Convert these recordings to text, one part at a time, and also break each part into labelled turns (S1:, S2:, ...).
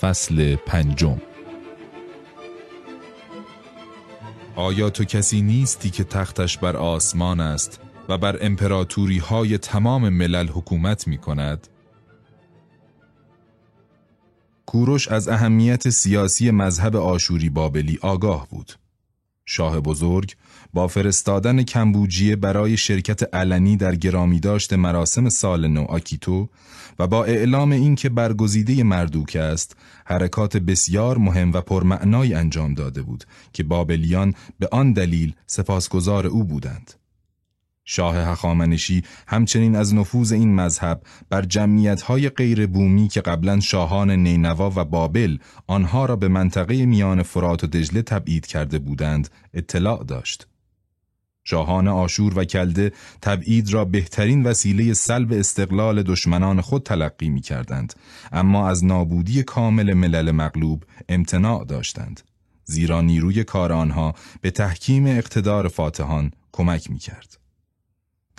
S1: فصل پنجم آیا تو کسی نیستی که تختش بر آسمان است و بر امپراتوری های تمام ملل حکومت می کند؟ کوروش از اهمیت سیاسی مذهب آشوری بابلی آگاه بود. شاه بزرگ با فرستادن کمبوجیه برای شرکت علنی در گرامی داشت مراسم سال نو آکیتو و با اعلام اینکه برگزیده مردوک است حرکات بسیار مهم و پرمعنای انجام داده بود که بابلیان به آن دلیل سپاسگزار او بودند. شاه هخامنشی همچنین از نفوذ این مذهب بر جمعیت‌های غیر بومی که قبلا شاهان نینوا و بابل آنها را به منطقه میان فرات و دجله تبعید کرده بودند اطلاع داشت. شاهان آشور و کلده تبعید را بهترین وسیله سلب استقلال دشمنان خود تلقی می کردند اما از نابودی کامل ملل مغلوب امتناع داشتند زیرا نیروی کار آنها به تحکیم اقتدار فاتحان کمک می کرد.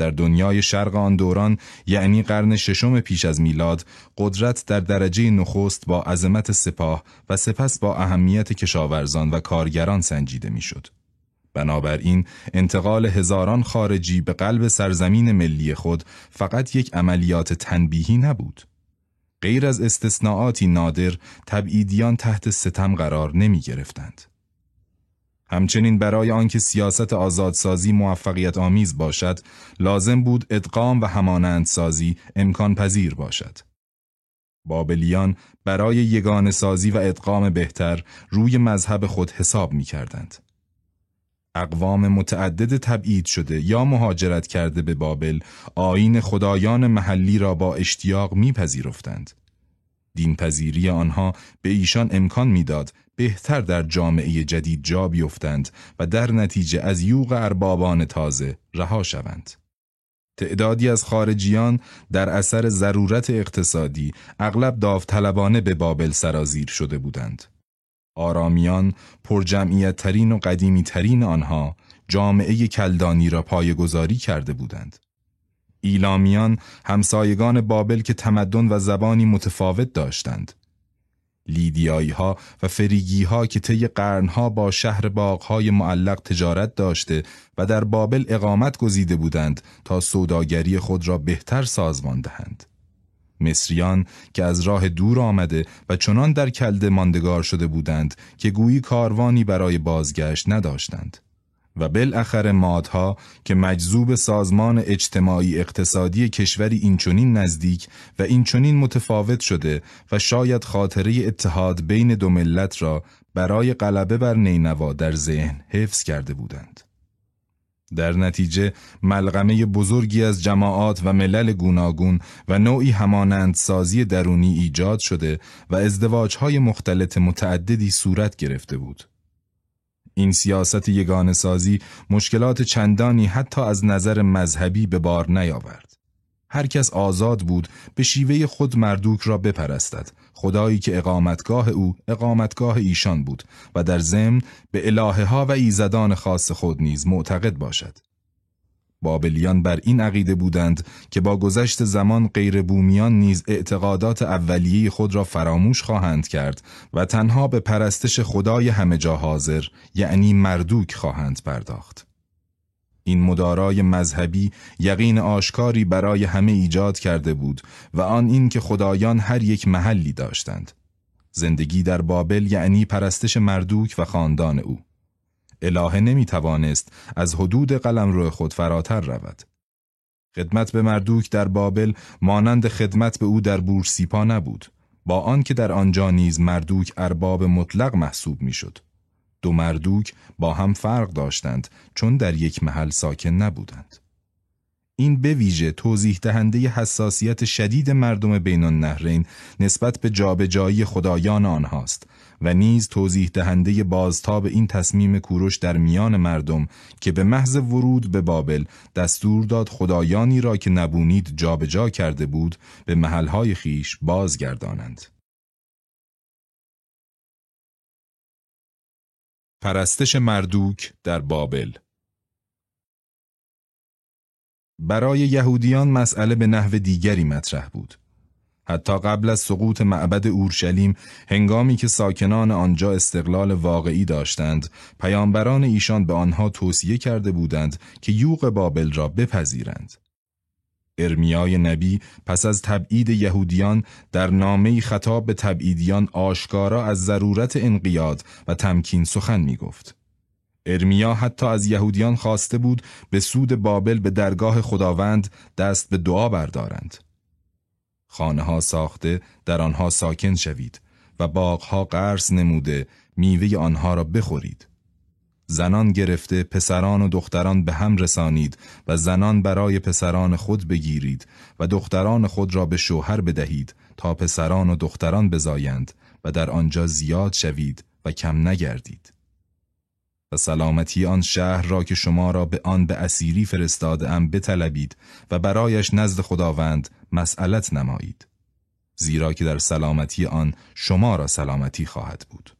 S1: در دنیای شرق آن دوران یعنی قرن ششم پیش از میلاد قدرت در درجه نخست با عظمت سپاه و سپس با اهمیت کشاورزان و کارگران سنجیده می‌شد. بنابراین انتقال هزاران خارجی به قلب سرزمین ملی خود فقط یک عملیات تنبیهی نبود. غیر از استثناعاتی نادر تبعیدیان تحت ستم قرار نمی گرفتند. همچنین برای آنکه سیاست آزادسازی موفقیت آمیز باشد، لازم بود ادغام و همانندسازی امکان پذیر باشد. بابلیان برای یگان سازی و ادغام بهتر روی مذهب خود حساب می کردند. اقوام متعدد تبعید شده یا مهاجرت کرده به بابل آین خدایان محلی را با اشتیاق میپذیرفتند. دینپذیری آنها به ایشان امکان می‌داد بهتر در جامعه جدید جا بیفتند و در نتیجه از یوغ اربابان تازه رها شوند. تعدادی از خارجیان در اثر ضرورت اقتصادی اغلب داوطلبانه به بابل سرازیر شده بودند. آرامیان پرجمعیت ترین و قدیمی ترین آنها جامعه کلدانی را پایگذاری کرده بودند. ایلامیان همسایگان بابل که تمدن و زبانی متفاوت داشتند. لیدیایی ها و فریگی ها که طی قرنها با شهر باغهای معلق تجارت داشته و در بابل اقامت گزیده بودند تا سوداگری خود را بهتر سازمان دهند. مصریان که از راه دور آمده و چنان در کلده ماندگار شده بودند که گویی کاروانی برای بازگشت نداشتند و بالاخره مادها که مجذوب سازمان اجتماعی اقتصادی کشوری اینچنین نزدیک و اینچنین متفاوت شده و شاید خاطره اتحاد بین دو ملت را برای غلبه بر نینوا در ذهن حفظ کرده بودند. در نتیجه ملغمه بزرگی از جماعات و ملل گوناگون و نوعی همانندسازی درونی ایجاد شده و ازدواجهای مختلط متعددی صورت گرفته بود. این سیاست یگان سازی مشکلات چندانی حتی از نظر مذهبی به بار نیاورد. هر کس آزاد بود به شیوه خود مردوک را بپرستد خدایی که اقامتگاه او اقامتگاه ایشان بود و در ضمن به الهه ها و ایزدان خاص خود نیز معتقد باشد بابلیان بر این عقیده بودند که با گذشت زمان غیر بومیان نیز اعتقادات اولیه خود را فراموش خواهند کرد و تنها به پرستش خدای همه جا حاضر یعنی مردوک خواهند پرداخت این مدارای مذهبی یقین آشکاری برای همه ایجاد کرده بود و آن این که خدایان هر یک محلی داشتند. زندگی در بابل یعنی پرستش مردوک و خاندان او. الهه نمی توانست از حدود قلم رو خود فراتر رود. خدمت به مردوک در بابل مانند خدمت به او در بورسیپا نبود. با آنکه در آنجا نیز مردوک ارباب مطلق محسوب می‌شد. دو مردوک با هم فرق داشتند چون در یک محل ساکن نبودند. این به ویژه توضیح دهنده حساسیت شدید مردم بین النهرین نسبت به جابجایی خدایان آنهاست و نیز توضیح دهنده بازتاب این تصمیم کوروش در میان مردم که به محض ورود به بابل دستور داد خدایانی را که نبونید جابجا کرده بود به محلهای خیش بازگردانند. پرستش مردوک در بابل برای یهودیان مسئله به نحو دیگری مطرح بود. حتی قبل از سقوط معبد اورشلیم هنگامی که ساکنان آنجا استقلال واقعی داشتند پیامبران ایشان به آنها توصیه کرده بودند که یوق بابل را بپذیرند ارمیای نبی پس از تبعید یهودیان در نامه خطاب به تبعیدیان آشکارا از ضرورت انقیاد و تمکین سخن می گفت. ارمیا حتی از یهودیان خواسته بود به سود بابل به درگاه خداوند دست به دعا بردارند. خانه ها ساخته در آنها ساکن شوید و باغها قرص نموده میوه آنها را بخورید. زنان گرفته پسران و دختران به هم رسانید و زنان برای پسران خود بگیرید و دختران خود را به شوهر بدهید تا پسران و دختران بزایند و در آنجا زیاد شوید و کم نگردید. و سلامتی آن شهر را که شما را به آن به اسیری فرستاده ام بطلبید و برایش نزد خداوند مسئلت نمایید. زیرا که در سلامتی آن شما را سلامتی خواهد بود.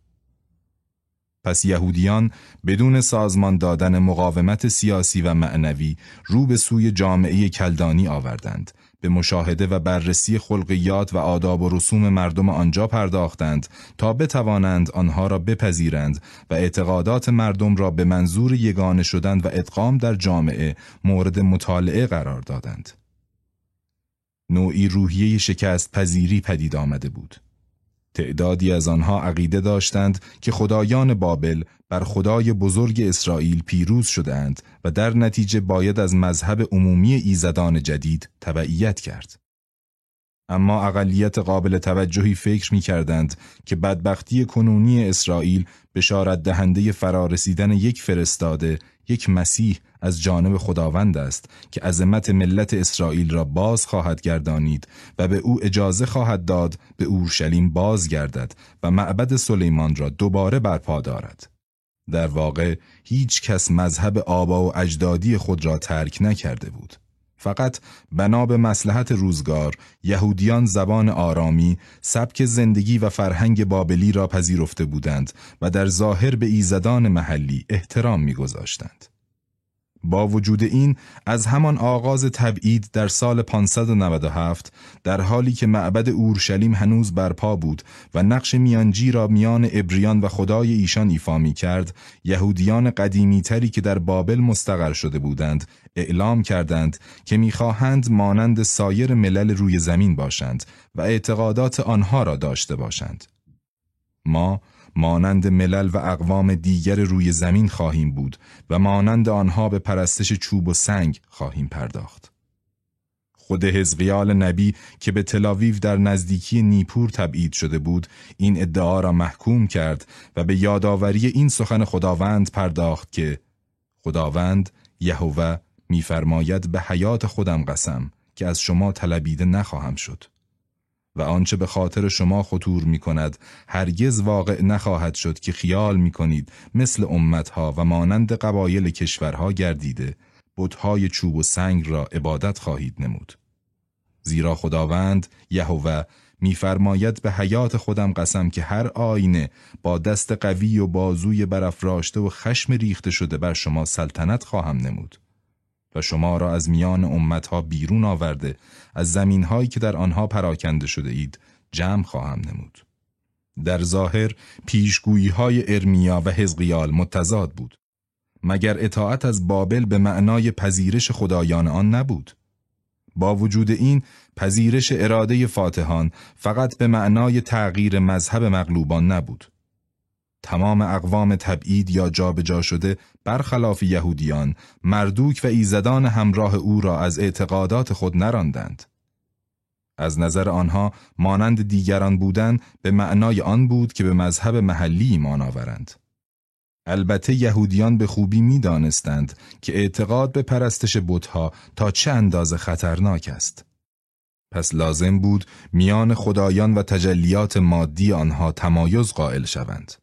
S1: پس یهودیان بدون سازمان دادن مقاومت سیاسی و معنوی رو به سوی جامعه کلدانی آوردند به مشاهده و بررسی خلقیات و آداب و رسوم مردم آنجا پرداختند تا بتوانند آنها را بپذیرند و اعتقادات مردم را به منظور یگانه شدند و ادغام در جامعه مورد مطالعه قرار دادند. نوعی روحیه شکست پذیری پدید آمده بود. تعدادی از آنها عقیده داشتند که خدایان بابل بر خدای بزرگ اسرائیل پیروز شدهاند و در نتیجه باید از مذهب عمومی ایزدان جدید تبعیت کرد. اما اقلیت قابل توجهی فکر می کردند که بدبختی کنونی اسرائیل بشارت دهنده فرارسیدن یک فرستاده یک مسیح از جانب خداوند است که عظمت ملت اسرائیل را باز خواهد گردانید و به او اجازه خواهد داد به اورشلیم بازگردد و معبد سلیمان را دوباره برپا دارد. در واقع هیچ کس مذهب آبا و اجدادی خود را ترک نکرده بود. فقط بنا به مسلحت روزگار یهودیان زبان آرامی سبک زندگی و فرهنگ بابلی را پذیرفته بودند و در ظاهر به ایزدان محلی احترام میگذاشتند. با وجود این از همان آغاز تبعید در سال 597 در حالی که معبد اورشلیم هنوز برپا بود و نقش میانجی را میان ابریان و خدای ایشان ایفا می کرد یهودیان قدیمی تری که در بابل مستقر شده بودند اعلام کردند که می‌خواهند مانند سایر ملل روی زمین باشند و اعتقادات آنها را داشته باشند. ما مانند ملل و اقوام دیگر روی زمین خواهیم بود و مانند آنها به پرستش چوب و سنگ خواهیم پرداخت. خود حزقیال نبی که به تلاویو در نزدیکی نیپور تبعید شده بود این ادعا را محکوم کرد و به یادآوری این سخن خداوند پرداخت که خداوند یهوه میفرماید به حیات خودم قسم که از شما طلبیده نخواهم شد. و آنچه به خاطر شما خطور می کند هرگز واقع نخواهد شد که خیال می کنید مثل امتها و مانند قبایل کشورها گردیده بتهای چوب و سنگ را عبادت خواهید نمود. زیرا خداوند یهوه میفرماید به حیات خودم قسم که هر آینه با دست قوی و بازوی برافراشته و خشم ریخته شده بر شما سلطنت خواهم نمود. و شما را از میان امتها بیرون آورده از زمینهایی که در آنها پراکنده شده اید جمع خواهم نمود. در ظاهر پیشگویی های ارمیا و حزقیال متضاد بود. مگر اطاعت از بابل به معنای پذیرش خدایان آن نبود؟ با وجود این پذیرش اراده فاتحان فقط به معنای تغییر مذهب مغلوبان نبود. تمام اقوام تبعید یا جابجا شده برخلاف یهودیان مردوک و ایزدان همراه او را از اعتقادات خود نراندند. از نظر آنها مانند دیگران بودن به معنای آن بود که به مذهب محلی ایمان آورند. البته یهودیان به خوبی می دانستند که اعتقاد به پرستش بتها تا چه اندازه خطرناک است. پس لازم بود میان خدایان و تجلیات مادی آنها تمایز قائل شوند.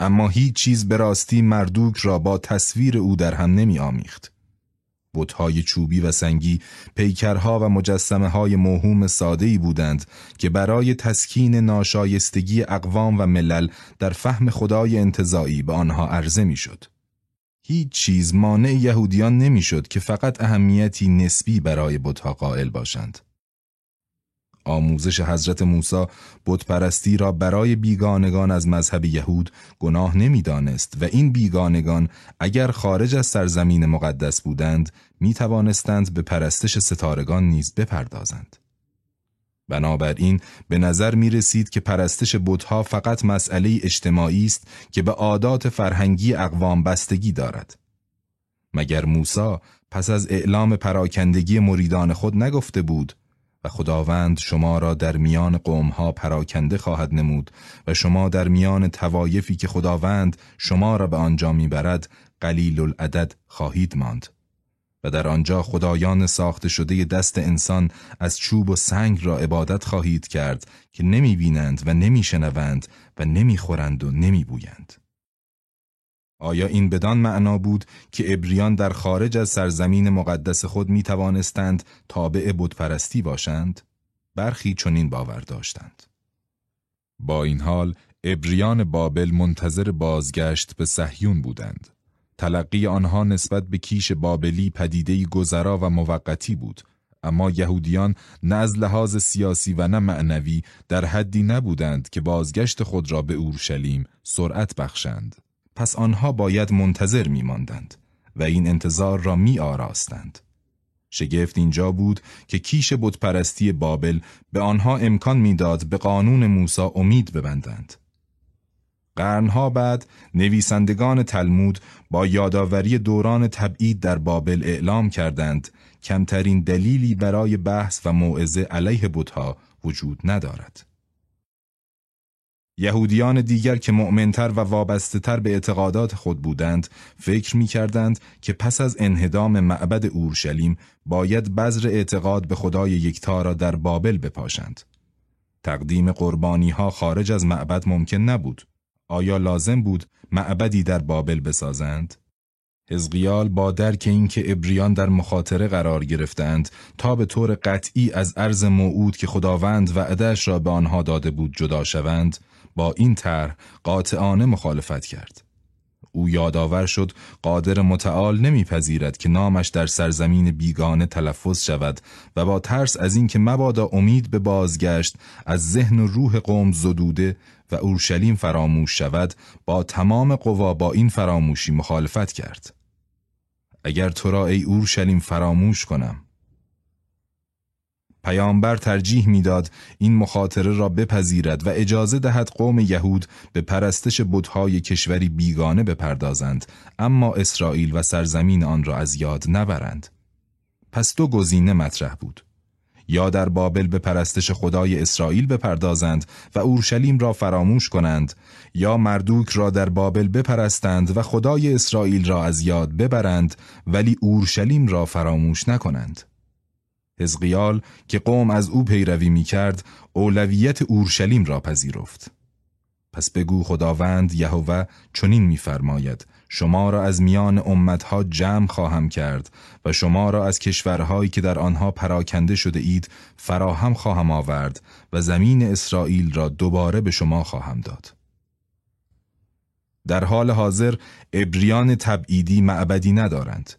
S1: اما هیچ چیز به راستی مردوک را با تصویر او در هم نمی آمیخت. بتهای چوبی و سنگی پیکرها و مجسمه های موهوم ساده بودند که برای تسکین ناشایستگی اقوام و ملل در فهم خدای انتظایی به آنها عرضه می‌شد. هیچ چیز مانع یهودیان نمی‌شد که فقط اهمیتی نسبی برای بتها قائل باشند. آموزش حضرت موسی پرستی را برای بیگانگان از مذهب یهود گناه نمی‌دانست و این بیگانگان اگر خارج از سرزمین مقدس بودند می توانستند به پرستش ستارگان نیز بپردازند. بنابراین به نظر می رسید که پرستش بتها فقط مسئله اجتماعی است که به عادات فرهنگی اقوام بستگی دارد. مگر موسی پس از اعلام پراکندگی مریدان خود نگفته بود و خداوند شما را در میان قومها پراکنده خواهد نمود و شما در میان توایفی که خداوند شما را به آنجا می‌برد قلیل العدد خواهید ماند و در آنجا خدایان ساخته شده دست انسان از چوب و سنگ را عبادت خواهید کرد که نمی بینند و نمی شنوند و نمی خورند و نمی بویند. آیا این بدان معنا بود که ابریان در خارج از سرزمین مقدس خود می توانستند تابع بتپرستی باشند؟ برخی چنین باور داشتند. با این حال ابریان بابل منتظر بازگشت به صهیون بودند. تلقی آنها نسبت به کیش بابلی پدیدهی گذرا و موقتی بود اما یهودیان نه از لحاظ سیاسی و نه معنوی در حدی نبودند که بازگشت خود را به اورشلیم سرعت بخشند پس آنها باید منتظر می ماندند و این انتظار را می آراستند. شگفت اینجا بود که کیش بتپرستی بابل به آنها امکان می‌داد به قانون موسی امید ببندند. قرنها بعد نویسندگان تلمود با یادآوری دوران تبعید در بابل اعلام کردند کمترین دلیلی برای بحث و موعظه علیه بتها وجود ندارد. یهودیان دیگر که مؤمنتر و وابسته تر به اعتقادات خود بودند فکر می کردند که پس از انهدام معبد اورشلیم باید بذر اعتقاد به خدای یکتا را در بابل بپاشند. تقدیم قربانی ها خارج از معبد ممکن نبود. آیا لازم بود معبدی در بابل بسازند؟ حزقیال با درک اینکه ابریان در مخاطره قرار گرفتند تا به طور قطعی از عرض موعود که خداوند وعدهش را به آنها داده بود جدا شوند با این طرح قاطعانه مخالفت کرد. او یادآور شد قادر متعال نمیپذیرد که نامش در سرزمین بیگانه تلفظ شود و با ترس از اینکه مبادا امید به بازگشت از ذهن و روح قوم زدوده و اورشلیم فراموش شود با تمام قوا با این فراموشی مخالفت کرد. اگر تو را ای اورشلیم فراموش کنم پیامبر ترجیح می‌داد این مخاطره را بپذیرد و اجازه دهد قوم یهود به پرستش بتهای کشوری بیگانه بپردازند اما اسرائیل و سرزمین آن را از یاد نبرند. پس دو گزینه مطرح بود. یا در بابل به پرستش خدای اسرائیل بپردازند و اورشلیم را فراموش کنند یا مردوک را در بابل بپرستند و خدای اسرائیل را از یاد ببرند ولی اورشلیم را فراموش نکنند. حزقیال که قوم از او پیروی می کرد اولویت اورشلیم را پذیرفت پس بگو خداوند یهوه چنین میفرماید شما را از میان امتها جمع خواهم کرد و شما را از کشورهایی که در آنها پراکنده شده اید فراهم خواهم آورد و زمین اسرائیل را دوباره به شما خواهم داد. در حال حاضر ابریان تبعیدی معبدی ندارند.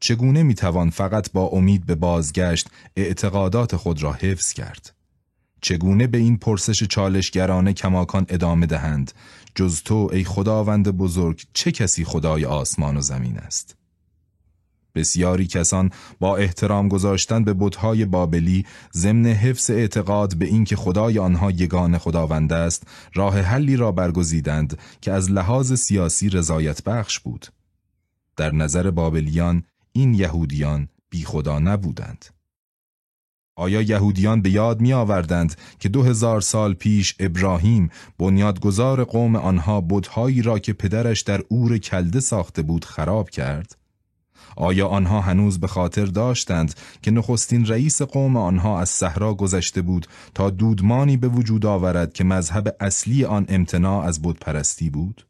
S1: چگونه می‌توان فقط با امید به بازگشت اعتقادات خود را حفظ کرد؟ چگونه به این پرسش چالشگرانه کماکان ادامه دهند جز تو ای خداوند بزرگ چه کسی خدای آسمان و زمین است بسیاری کسان با احترام گذاشتن به بتهای بابلی ضمن حفظ اعتقاد به اینکه خدای آنها یگان خداوند است راه حلی را برگزیدند که از لحاظ سیاسی رضایت بخش بود در نظر بابلیان این یهودیان بی خدا نبودند آیا یهودیان به یاد می آوردند که دو هزار سال پیش ابراهیم بنیادگذار قوم آنها بودهایی را که پدرش در اور کلده ساخته بود خراب کرد؟ آیا آنها هنوز به خاطر داشتند که نخستین رئیس قوم آنها از صحرا گذشته بود تا دودمانی به وجود آورد که مذهب اصلی آن امتناع از بودپرستی بود؟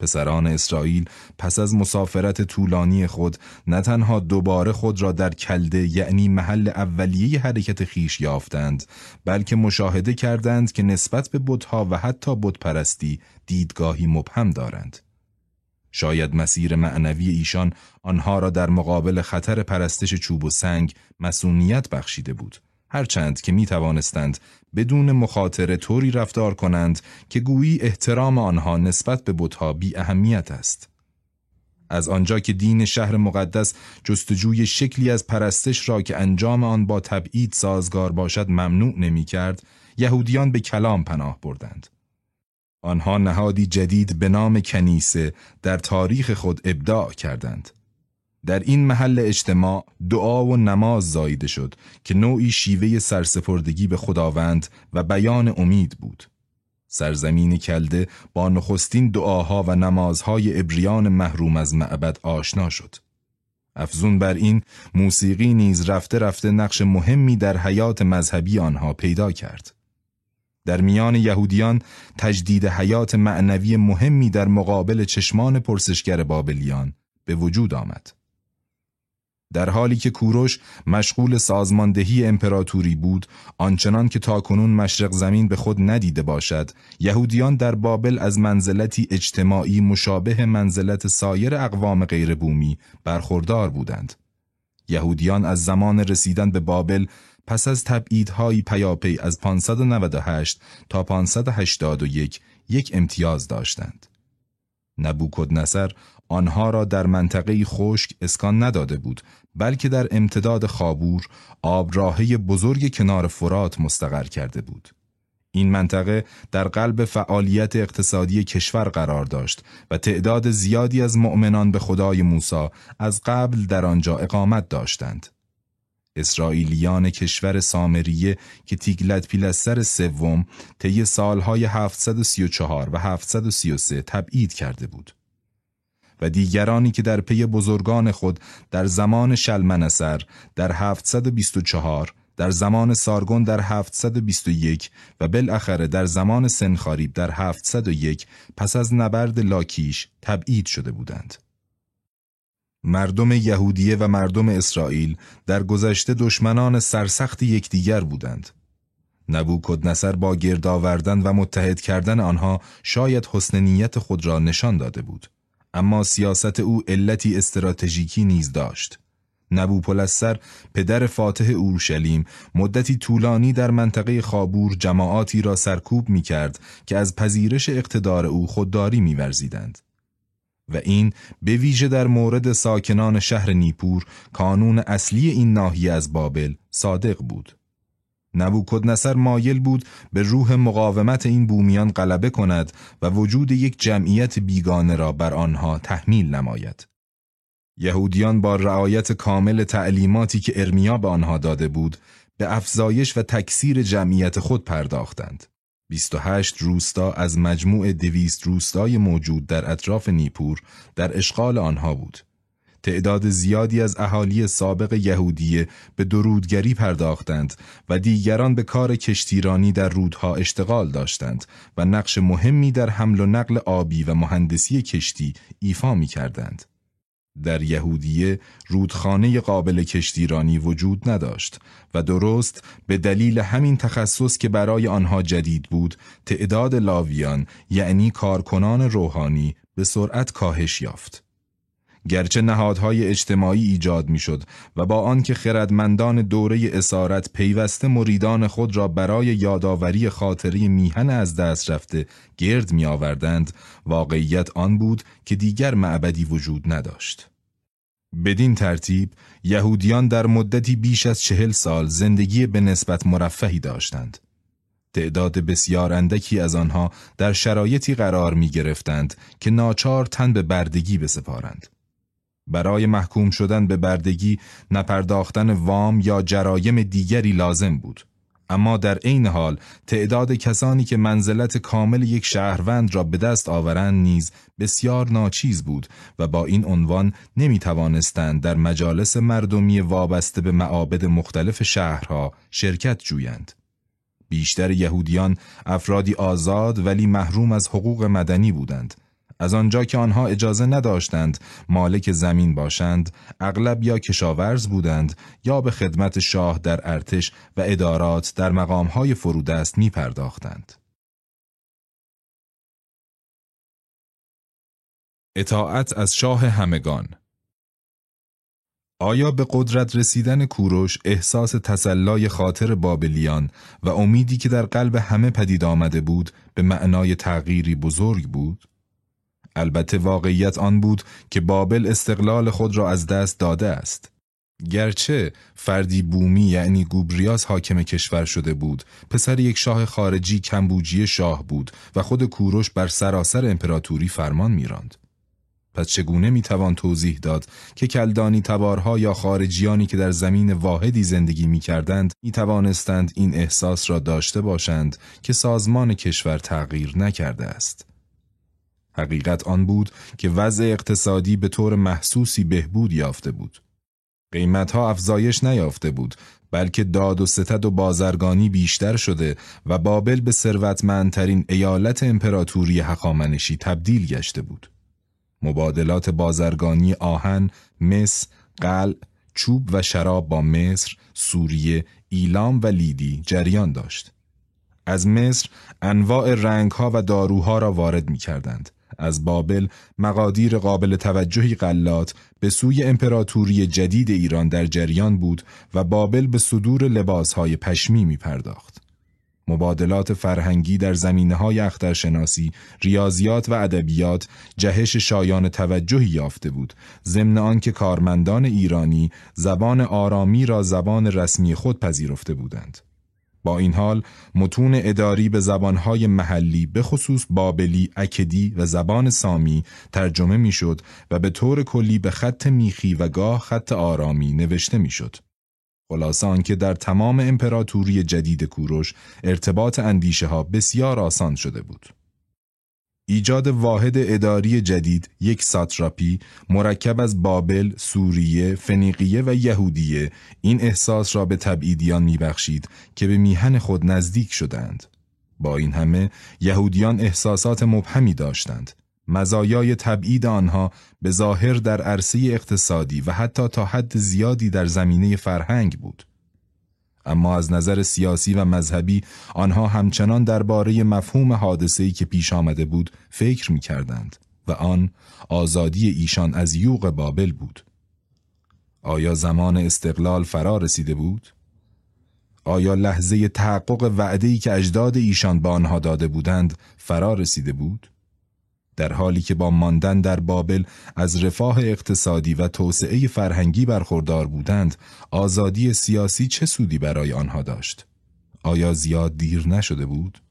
S1: پسران اسرائیل پس از مسافرت طولانی خود نه تنها دوباره خود را در کلده یعنی محل اولیه حرکت خیش یافتند بلکه مشاهده کردند که نسبت به بتها و حتی بتپرستی دیدگاهی مبهم دارند. شاید مسیر معنوی ایشان آنها را در مقابل خطر پرستش چوب و سنگ مسئولیت بخشیده بود. هرچند که می توانستند بدون مخاطره طوری رفتار کنند که گویی احترام آنها نسبت به بتها بی اهمیت است. از آنجا که دین شهر مقدس جستجوی شکلی از پرستش را که انجام آن با تبعید سازگار باشد ممنوع نمی کرد، یهودیان به کلام پناه بردند. آنها نهادی جدید به نام کنیسه در تاریخ خود ابداع کردند. در این محل اجتماع دعا و نماز زایده شد که نوعی شیوه سرسپردگی به خداوند و بیان امید بود. سرزمین کلده با نخستین دعاها و نمازهای ابریان محروم از معبد آشنا شد. افزون بر این موسیقی نیز رفته رفته نقش مهمی در حیات مذهبی آنها پیدا کرد. در میان یهودیان تجدید حیات معنوی مهمی در مقابل چشمان پرسشگر بابلیان به وجود آمد. در حالی که کوروش مشغول سازماندهی امپراتوری بود آنچنان که تاکنون مشرق زمین به خود ندیده باشد یهودیان در بابل از منزلتی اجتماعی مشابه منزلت سایر اقوام غیر بومی برخوردار بودند. یهودیان از زمان رسیدن به بابل پس از تبعیدهایی پیاپی از 598 تا 581 یک امتیاز داشتند. نبوکدنصر آنها را در منطقه خشک اسکان نداده بود بلکه در امتداد خابور آبراهه بزرگ کنار فرات مستقر کرده بود. این منطقه در قلب فعالیت اقتصادی کشور قرار داشت و تعداد زیادی از مؤمنان به خدای موسی از قبل در آنجا اقامت داشتند. اسرائیلیان کشور سامریه که تیگلت پیلستر سوم طی سالهای 734 و 733 تبعید کرده بود. و دیگرانی که در پی بزرگان خود در زمان شلمنسر در 724 در زمان سارگون در 721 و بالاخره در زمان سنخاریب در 701 پس از نبرد لاکیش تبعید شده بودند. مردم یهودیه و مردم اسرائیل در گذشته دشمنان سرسخت یکدیگر بودند. نبوکدنصر با گرد آوردن و متحد کردن آنها شاید حسن نیت خود را نشان داده بود. اما سیاست او علتی استراتژیکی نیز داشت. نبوپلسر پدر فاتح اورشلیم مدتی طولانی در منطقه خابور جماعاتی را سرکوب می کرد که از پذیرش اقتدار او خودداری می ورزیدند. و این به ویژه در مورد ساکنان شهر نیپور کانون اصلی این ناحیه از بابل صادق بود. نبوکدنصر مایل بود به روح مقاومت این بومیان غلبه کند و وجود یک جمعیت بیگانه را بر آنها تحمیل نماید. یهودیان با رعایت کامل تعلیماتی که ارمیا به آنها داده بود به افزایش و تکثیر جمعیت خود پرداختند. 28 روستا از مجموع دویست روستای موجود در اطراف نیپور در اشغال آنها بود. تعداد زیادی از اهالی سابق یهودیه به درودگری پرداختند و دیگران به کار کشتیرانی در رودها اشتغال داشتند و نقش مهمی در حمل و نقل آبی و مهندسی کشتی ایفا می کردند. در یهودیه رودخانه قابل کشتیرانی وجود نداشت و درست به دلیل همین تخصص که برای آنها جدید بود تعداد لاویان یعنی کارکنان روحانی به سرعت کاهش یافت. گرچه نهادهای اجتماعی ایجاد می‌شد و با آنکه خردمندان دوره اسارت پیوسته مریدان خود را برای یادآوری خاطری میهن از دست رفته گرد می آوردند واقعیت آن بود که دیگر معبدی وجود نداشت بدین ترتیب یهودیان در مدتی بیش از چهل سال زندگی به نسبت مرفهی داشتند تعداد بسیار اندکی از آنها در شرایطی قرار می گرفتند که ناچار تن به بردگی بسپارند. برای محکوم شدن به بردگی نپرداختن وام یا جرایم دیگری لازم بود. اما در عین حال تعداد کسانی که منزلت کامل یک شهروند را به دست آورند نیز بسیار ناچیز بود و با این عنوان نمی توانستند در مجالس مردمی وابسته به معابد مختلف شهرها شرکت جویند. بیشتر یهودیان افرادی آزاد ولی محروم از حقوق مدنی بودند از آنجا که آنها اجازه نداشتند مالک زمین باشند اغلب یا کشاورز بودند یا به خدمت شاه در ارتش و ادارات در مقامهای فرودست می پرداختند. اطاعت از شاه همگان آیا به قدرت رسیدن کوروش احساس تسلای خاطر بابلیان و امیدی که در قلب همه پدید آمده بود به معنای تغییری بزرگ بود؟ البته واقعیت آن بود که بابل استقلال خود را از دست داده است. گرچه فردی بومی یعنی گوبریاس حاکم کشور شده بود پسر یک شاه خارجی کمبوجی شاه بود و خود کوروش بر سراسر امپراتوری فرمان میراند پس چگونه می‌توان توضیح داد که کلدانی تبارها یا خارجیانی که در زمین واحدی زندگی می‌کردند می‌توانستند این احساس را داشته باشند که سازمان کشور تغییر نکرده است حقیقت آن بود که وضع اقتصادی به طور محسوسی بهبود یافته بود قیمتها افزایش نیافته بود بلکه داد و ستد و بازرگانی بیشتر شده و بابل به ثروتمندترین ایالت امپراتوری حقامنشی تبدیل گشته بود. مبادلات بازرگانی آهن، مس، قلع، چوب و شراب با مصر، سوریه، ایلام و لیدی جریان داشت. از مصر انواع رنگها و داروها را وارد می کردند. از بابل مقادیر قابل توجهی غلات به سوی امپراتوری جدید ایران در جریان بود و بابل به صدور لباسهای پشمی می پرداخت. مبادلات فرهنگی در زمینه های اخترشناسی، ریاضیات و ادبیات جهش شایان توجهی یافته بود، ضمن آنکه کارمندان ایرانی زبان آرامی را زبان رسمی خود پذیرفته بودند. با این حال متون اداری به زبانهای محلی به خصوص بابلی، اکدی و زبان سامی ترجمه می‌شد و به طور کلی به خط میخی و گاه خط آرامی نوشته می‌شد. خلاصه آنکه در تمام امپراتوری جدید کوروش ارتباط اندیشه ها بسیار آسان شده بود. ایجاد واحد اداری جدید یک ساتراپی مرکب از بابل، سوریه، فنیقیه و یهودیه این احساس را به تبعیدیان میبخشید که به میهن خود نزدیک شدند. با این همه یهودیان احساسات مبهمی داشتند. مزایای تبعید آنها به ظاهر در عرصه اقتصادی و حتی تا حد زیادی در زمینه فرهنگ بود. اما از نظر سیاسی و مذهبی آنها همچنان درباره مفهوم حادثه‌ای که پیش آمده بود فکر می کردند و آن آزادی ایشان از یوغ بابل بود. آیا زمان استقلال فرا رسیده بود؟ آیا لحظه تحقق وعده‌ای که اجداد ایشان به آنها داده بودند فرا رسیده بود؟ در حالی که با ماندن در بابل از رفاه اقتصادی و توسعه فرهنگی برخوردار بودند، آزادی سیاسی چه سودی برای آنها داشت؟ آیا زیاد دیر نشده بود؟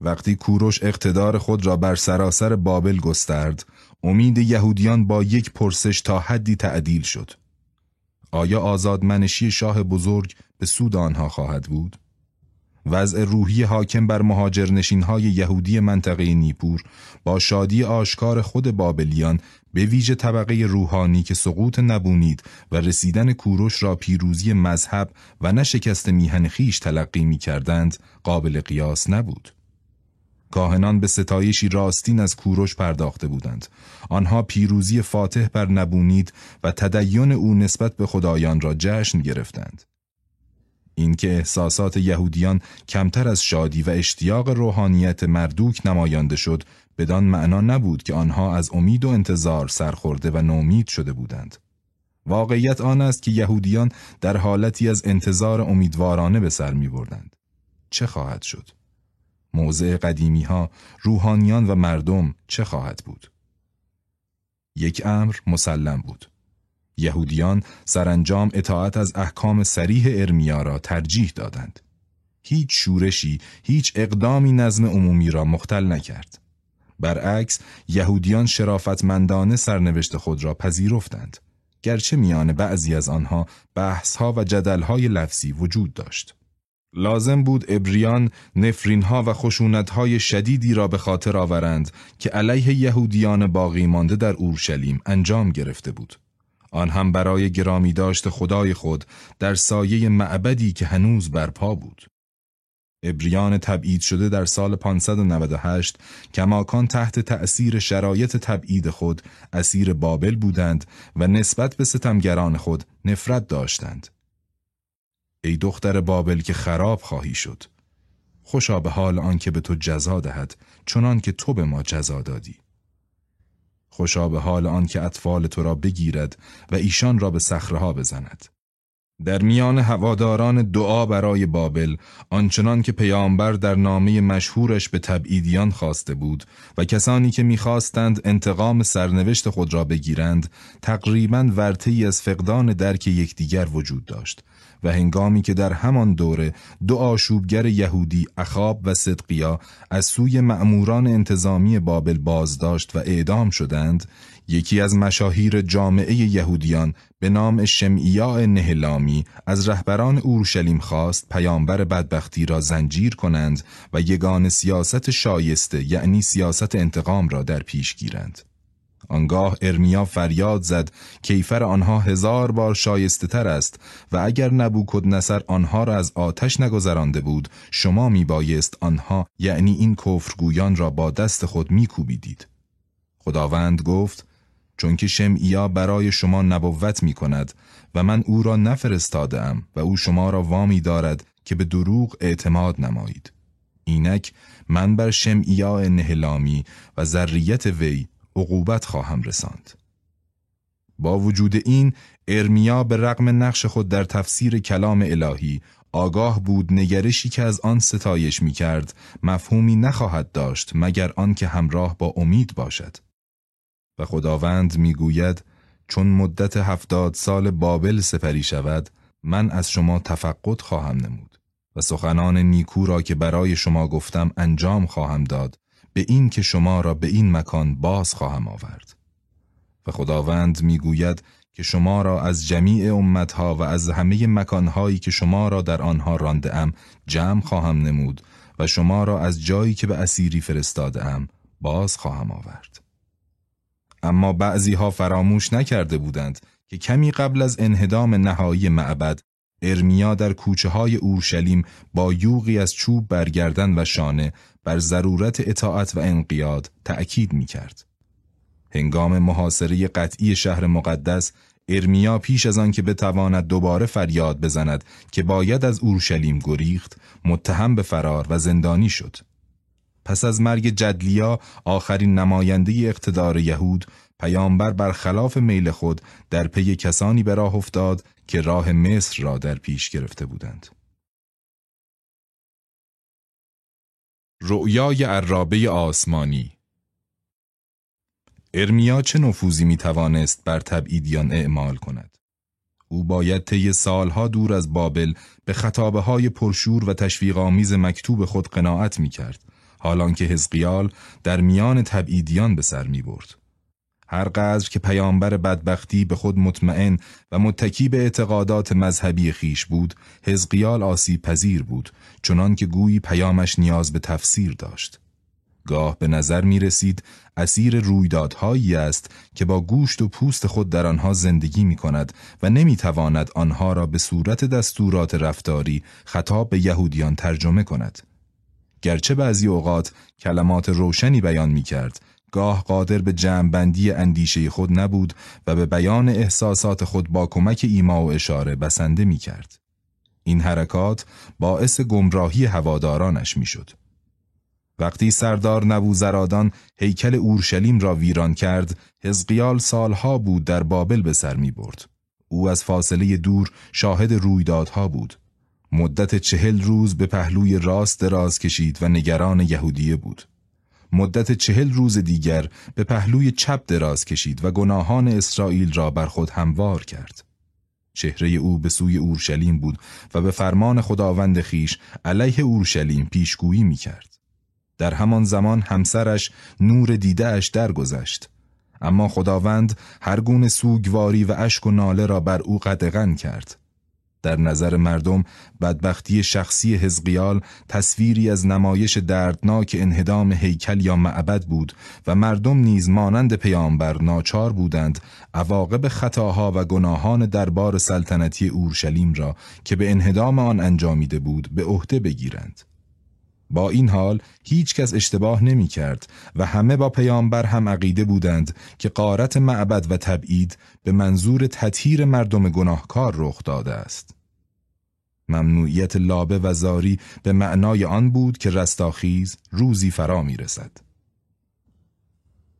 S1: وقتی کوروش اقتدار خود را بر سراسر بابل گسترد، امید یهودیان با یک پرسش تا حدی تعدیل شد. آیا آزادمنشی شاه بزرگ به سود آنها خواهد بود؟ وضع روحی حاکم بر مهاجرنشین های یهودی منطقه نیپور با شادی آشکار خود بابلیان به ویژه طبقه روحانی که سقوط نبونید و رسیدن کوروش را پیروزی مذهب و نه شکست میهن خیش تلقی می کردند قابل قیاس نبود. کاهنان به ستایشی راستین از کوروش پرداخته بودند. آنها پیروزی فاتح بر نبونید و تدین او نسبت به خدایان را جشن گرفتند. اینکه احساسات یهودیان کمتر از شادی و اشتیاق روحانیت مردوک نمایانده شد بدان معنا نبود که آنها از امید و انتظار سرخورده و نومید شده بودند. واقعیت آن است که یهودیان در حالتی از انتظار امیدوارانه به سر می بردند. چه خواهد شد؟ موضع قدیمی ها، روحانیان و مردم چه خواهد بود؟ یک امر مسلم بود. یهودیان سرانجام اطاعت از احکام سریح ارمیا را ترجیح دادند. هیچ شورشی، هیچ اقدامی نظم عمومی را مختل نکرد. برعکس یهودیان شرافتمندانه سرنوشت خود را پذیرفتند. گرچه میان بعضی از آنها بحثها و جدلهای لفظی وجود داشت. لازم بود ابریان نفرینها و خشونتهای شدیدی را به خاطر آورند که علیه یهودیان باقی مانده در اورشلیم انجام گرفته بود. آن هم برای گرامی داشت خدای خود در سایه معبدی که هنوز برپا بود. ابریان تبعید شده در سال 598 کماکان تحت تأثیر شرایط تبعید خود اسیر بابل بودند و نسبت به ستمگران خود نفرت داشتند. ای دختر بابل که خراب خواهی شد. خوشا به حال آنکه به تو جزا دهد چنان که تو به ما جزا دادی. خوشا به حال آن که اطفال تو را بگیرد و ایشان را به صخرهها بزند. در میان هواداران دعا برای بابل آنچنان که پیامبر در نامه مشهورش به تبعیدیان خواسته بود و کسانی که می‌خواستند انتقام سرنوشت خود را بگیرند تقریبا ورطه‌ای از فقدان درک یکدیگر وجود داشت. و هنگامی که در همان دوره دو آشوبگر یهودی اخاب و صدقیا از سوی مأموران انتظامی بابل بازداشت و اعدام شدند یکی از مشاهیر جامعه یهودیان به نام شمعیا نهلامی از رهبران اورشلیم خواست پیامبر بدبختی را زنجیر کنند و یگان سیاست شایسته یعنی سیاست انتقام را در پیش گیرند. آنگاه ارمیا فریاد زد کیفر آنها هزار بار شایسته تر است و اگر نبوکد نصر آنها را از آتش نگذرانده بود شما می بایست آنها یعنی این کفرگویان را با دست خود می کوبیدید. خداوند گفت چون که شمعیا برای شما نبوت می کند و من او را نفرستاده ام و او شما را وامی دارد که به دروغ اعتماد نمایید. اینک من بر شمعیا نهلامی و ذریت وی عقوبت خواهم رساند. با وجود این ارمیا به رغم نقش خود در تفسیر کلام الهی آگاه بود نگرشی که از آن ستایش می کرد مفهومی نخواهد داشت مگر آنکه همراه با امید باشد. و خداوند می‌گوید چون مدت هفتاد سال بابل سپری شود من از شما تفقد خواهم نمود و سخنان نیکو را که برای شما گفتم انجام خواهم داد به این که شما را به این مکان باز خواهم آورد. و خداوند می‌گوید که شما را از جمیع امتها و از همه مکانهایی که شما را در آنها رانده ام جمع خواهم نمود و شما را از جایی که به اسیری فرستاده ام باز خواهم آورد. اما بعضی ها فراموش نکرده بودند که کمی قبل از انهدام نهایی معبد ارمیا در کوچه های اورشلیم با یوغی از چوب برگردن و شانه بر ضرورت اطاعت و انقیاد تأکید می کرد. هنگام محاصره قطعی شهر مقدس ارمیا پیش از آن که بتواند دوباره فریاد بزند که باید از اورشلیم گریخت متهم به فرار و زندانی شد. پس از مرگ جدلیا آخرین نماینده اقتدار یهود پیامبر برخلاف میل خود در پی کسانی به راه افتاد که راه مصر را در پیش گرفته بودند. رؤیای عرابه آسمانی ارمیا چه نفوذی می توانست بر تبعیدیان اعمال کند؟ او باید طی سالها دور از بابل به خطابه های پرشور و تشویق آمیز مکتوب خود قناعت می کرد حالان که حزقیال در میان تبعیدیان به سر می برد. هر قدر که پیامبر بدبختی به خود مطمئن و متکی به اعتقادات مذهبی خیش بود، حزقیال آسیب پذیر بود، چنان که گویی پیامش نیاز به تفسیر داشت. گاه به نظر می رسید اسیر رویدادهایی است که با گوشت و پوست خود در آنها زندگی می کند و نمی تواند آنها را به صورت دستورات رفتاری خطاب به یهودیان ترجمه کند. گرچه بعضی اوقات کلمات روشنی بیان می کرد، گاه قادر به جمعبندی اندیشه خود نبود و به بیان احساسات خود با کمک ایما و اشاره بسنده می کرد. این حرکات باعث گمراهی هوادارانش می شد. وقتی سردار نبوزرادان هیکل اورشلیم را ویران کرد، حزقیال سالها بود در بابل به سر می برد. او از فاصله دور شاهد رویدادها بود. مدت چهل روز به پهلوی راست دراز کشید و نگران یهودیه بود. مدت چهل روز دیگر به پهلوی چپ دراز کشید و گناهان اسرائیل را بر خود هموار کرد. چهره او به سوی اورشلیم بود و به فرمان خداوند خیش علیه اورشلیم پیشگویی می کرد. در همان زمان همسرش نور دیدهش درگذشت. اما خداوند هر گونه سوگواری و اشک و ناله را بر او قدغن کرد. در نظر مردم بدبختی شخصی حزقیال تصویری از نمایش دردناک انهدام هیکل یا معبد بود و مردم نیز مانند پیامبر ناچار بودند عواقب خطاها و گناهان دربار سلطنتی اورشلیم را که به انهدام آن انجامیده بود به عهده بگیرند. با این حال هیچ کس اشتباه نمی کرد و همه با پیامبر هم عقیده بودند که قارت معبد و تبعید به منظور تطهیر مردم گناهکار رخ داده است. ممنوعیت لابه و زاری به معنای آن بود که رستاخیز روزی فرا می رسد.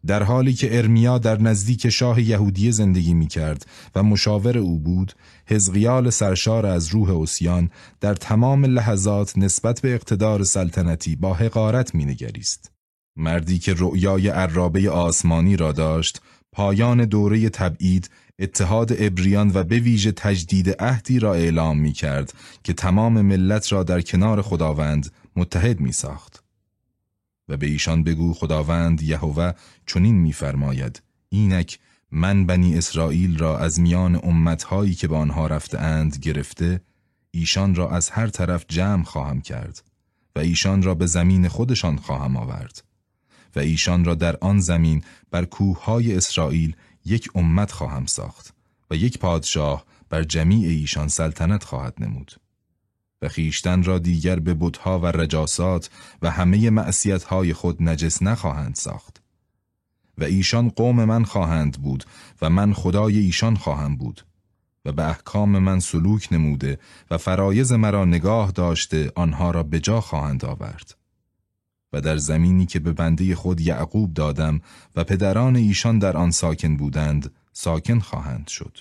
S1: در حالی که ارمیا در نزدیک شاه یهودی زندگی می کرد و مشاور او بود، حزقیال سرشار از روح اوسیان در تمام لحظات نسبت به اقتدار سلطنتی با حقارت می نگریست. مردی که رؤیای عرابه آسمانی را داشت، پایان دوره تبعید اتحاد ابریان و به ویژه تجدید عهدی را اعلام می کرد که تمام ملت را در کنار خداوند متحد می ساخت. و به ایشان بگو خداوند یهوه چنین میفرماید. اینک من بنی اسرائیل را از میان امتهایی که به آنها رفته اند گرفته ایشان را از هر طرف جمع خواهم کرد و ایشان را به زمین خودشان خواهم آورد و ایشان را در آن زمین بر کوههای اسرائیل یک امت خواهم ساخت و یک پادشاه بر جمیع ایشان سلطنت خواهد نمود. و خیشتن را دیگر به بتها و رجاسات و همه معصیتهای خود نجس نخواهند ساخت. و ایشان قوم من خواهند بود و من خدای ایشان خواهم بود. و به احکام من سلوک نموده و فرایز مرا نگاه داشته آنها را به جا خواهند آورد. و در زمینی که به بنده خود یعقوب دادم و پدران ایشان در آن ساکن بودند ساکن خواهند شد.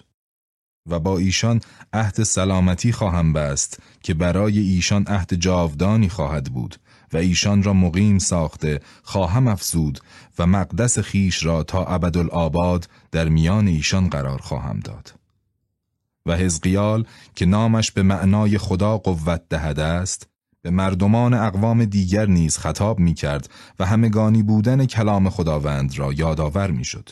S1: و با ایشان عهد سلامتی خواهم بست که برای ایشان عهد جاودانی خواهد بود و ایشان را مقیم ساخته خواهم افزود و مقدس خیش را تا ابدالآباد در میان ایشان قرار خواهم داد و حزقیال که نامش به معنای خدا قوت دهده است به مردمان اقوام دیگر نیز خطاب می کرد و همگانی بودن کلام خداوند را یادآور می شد.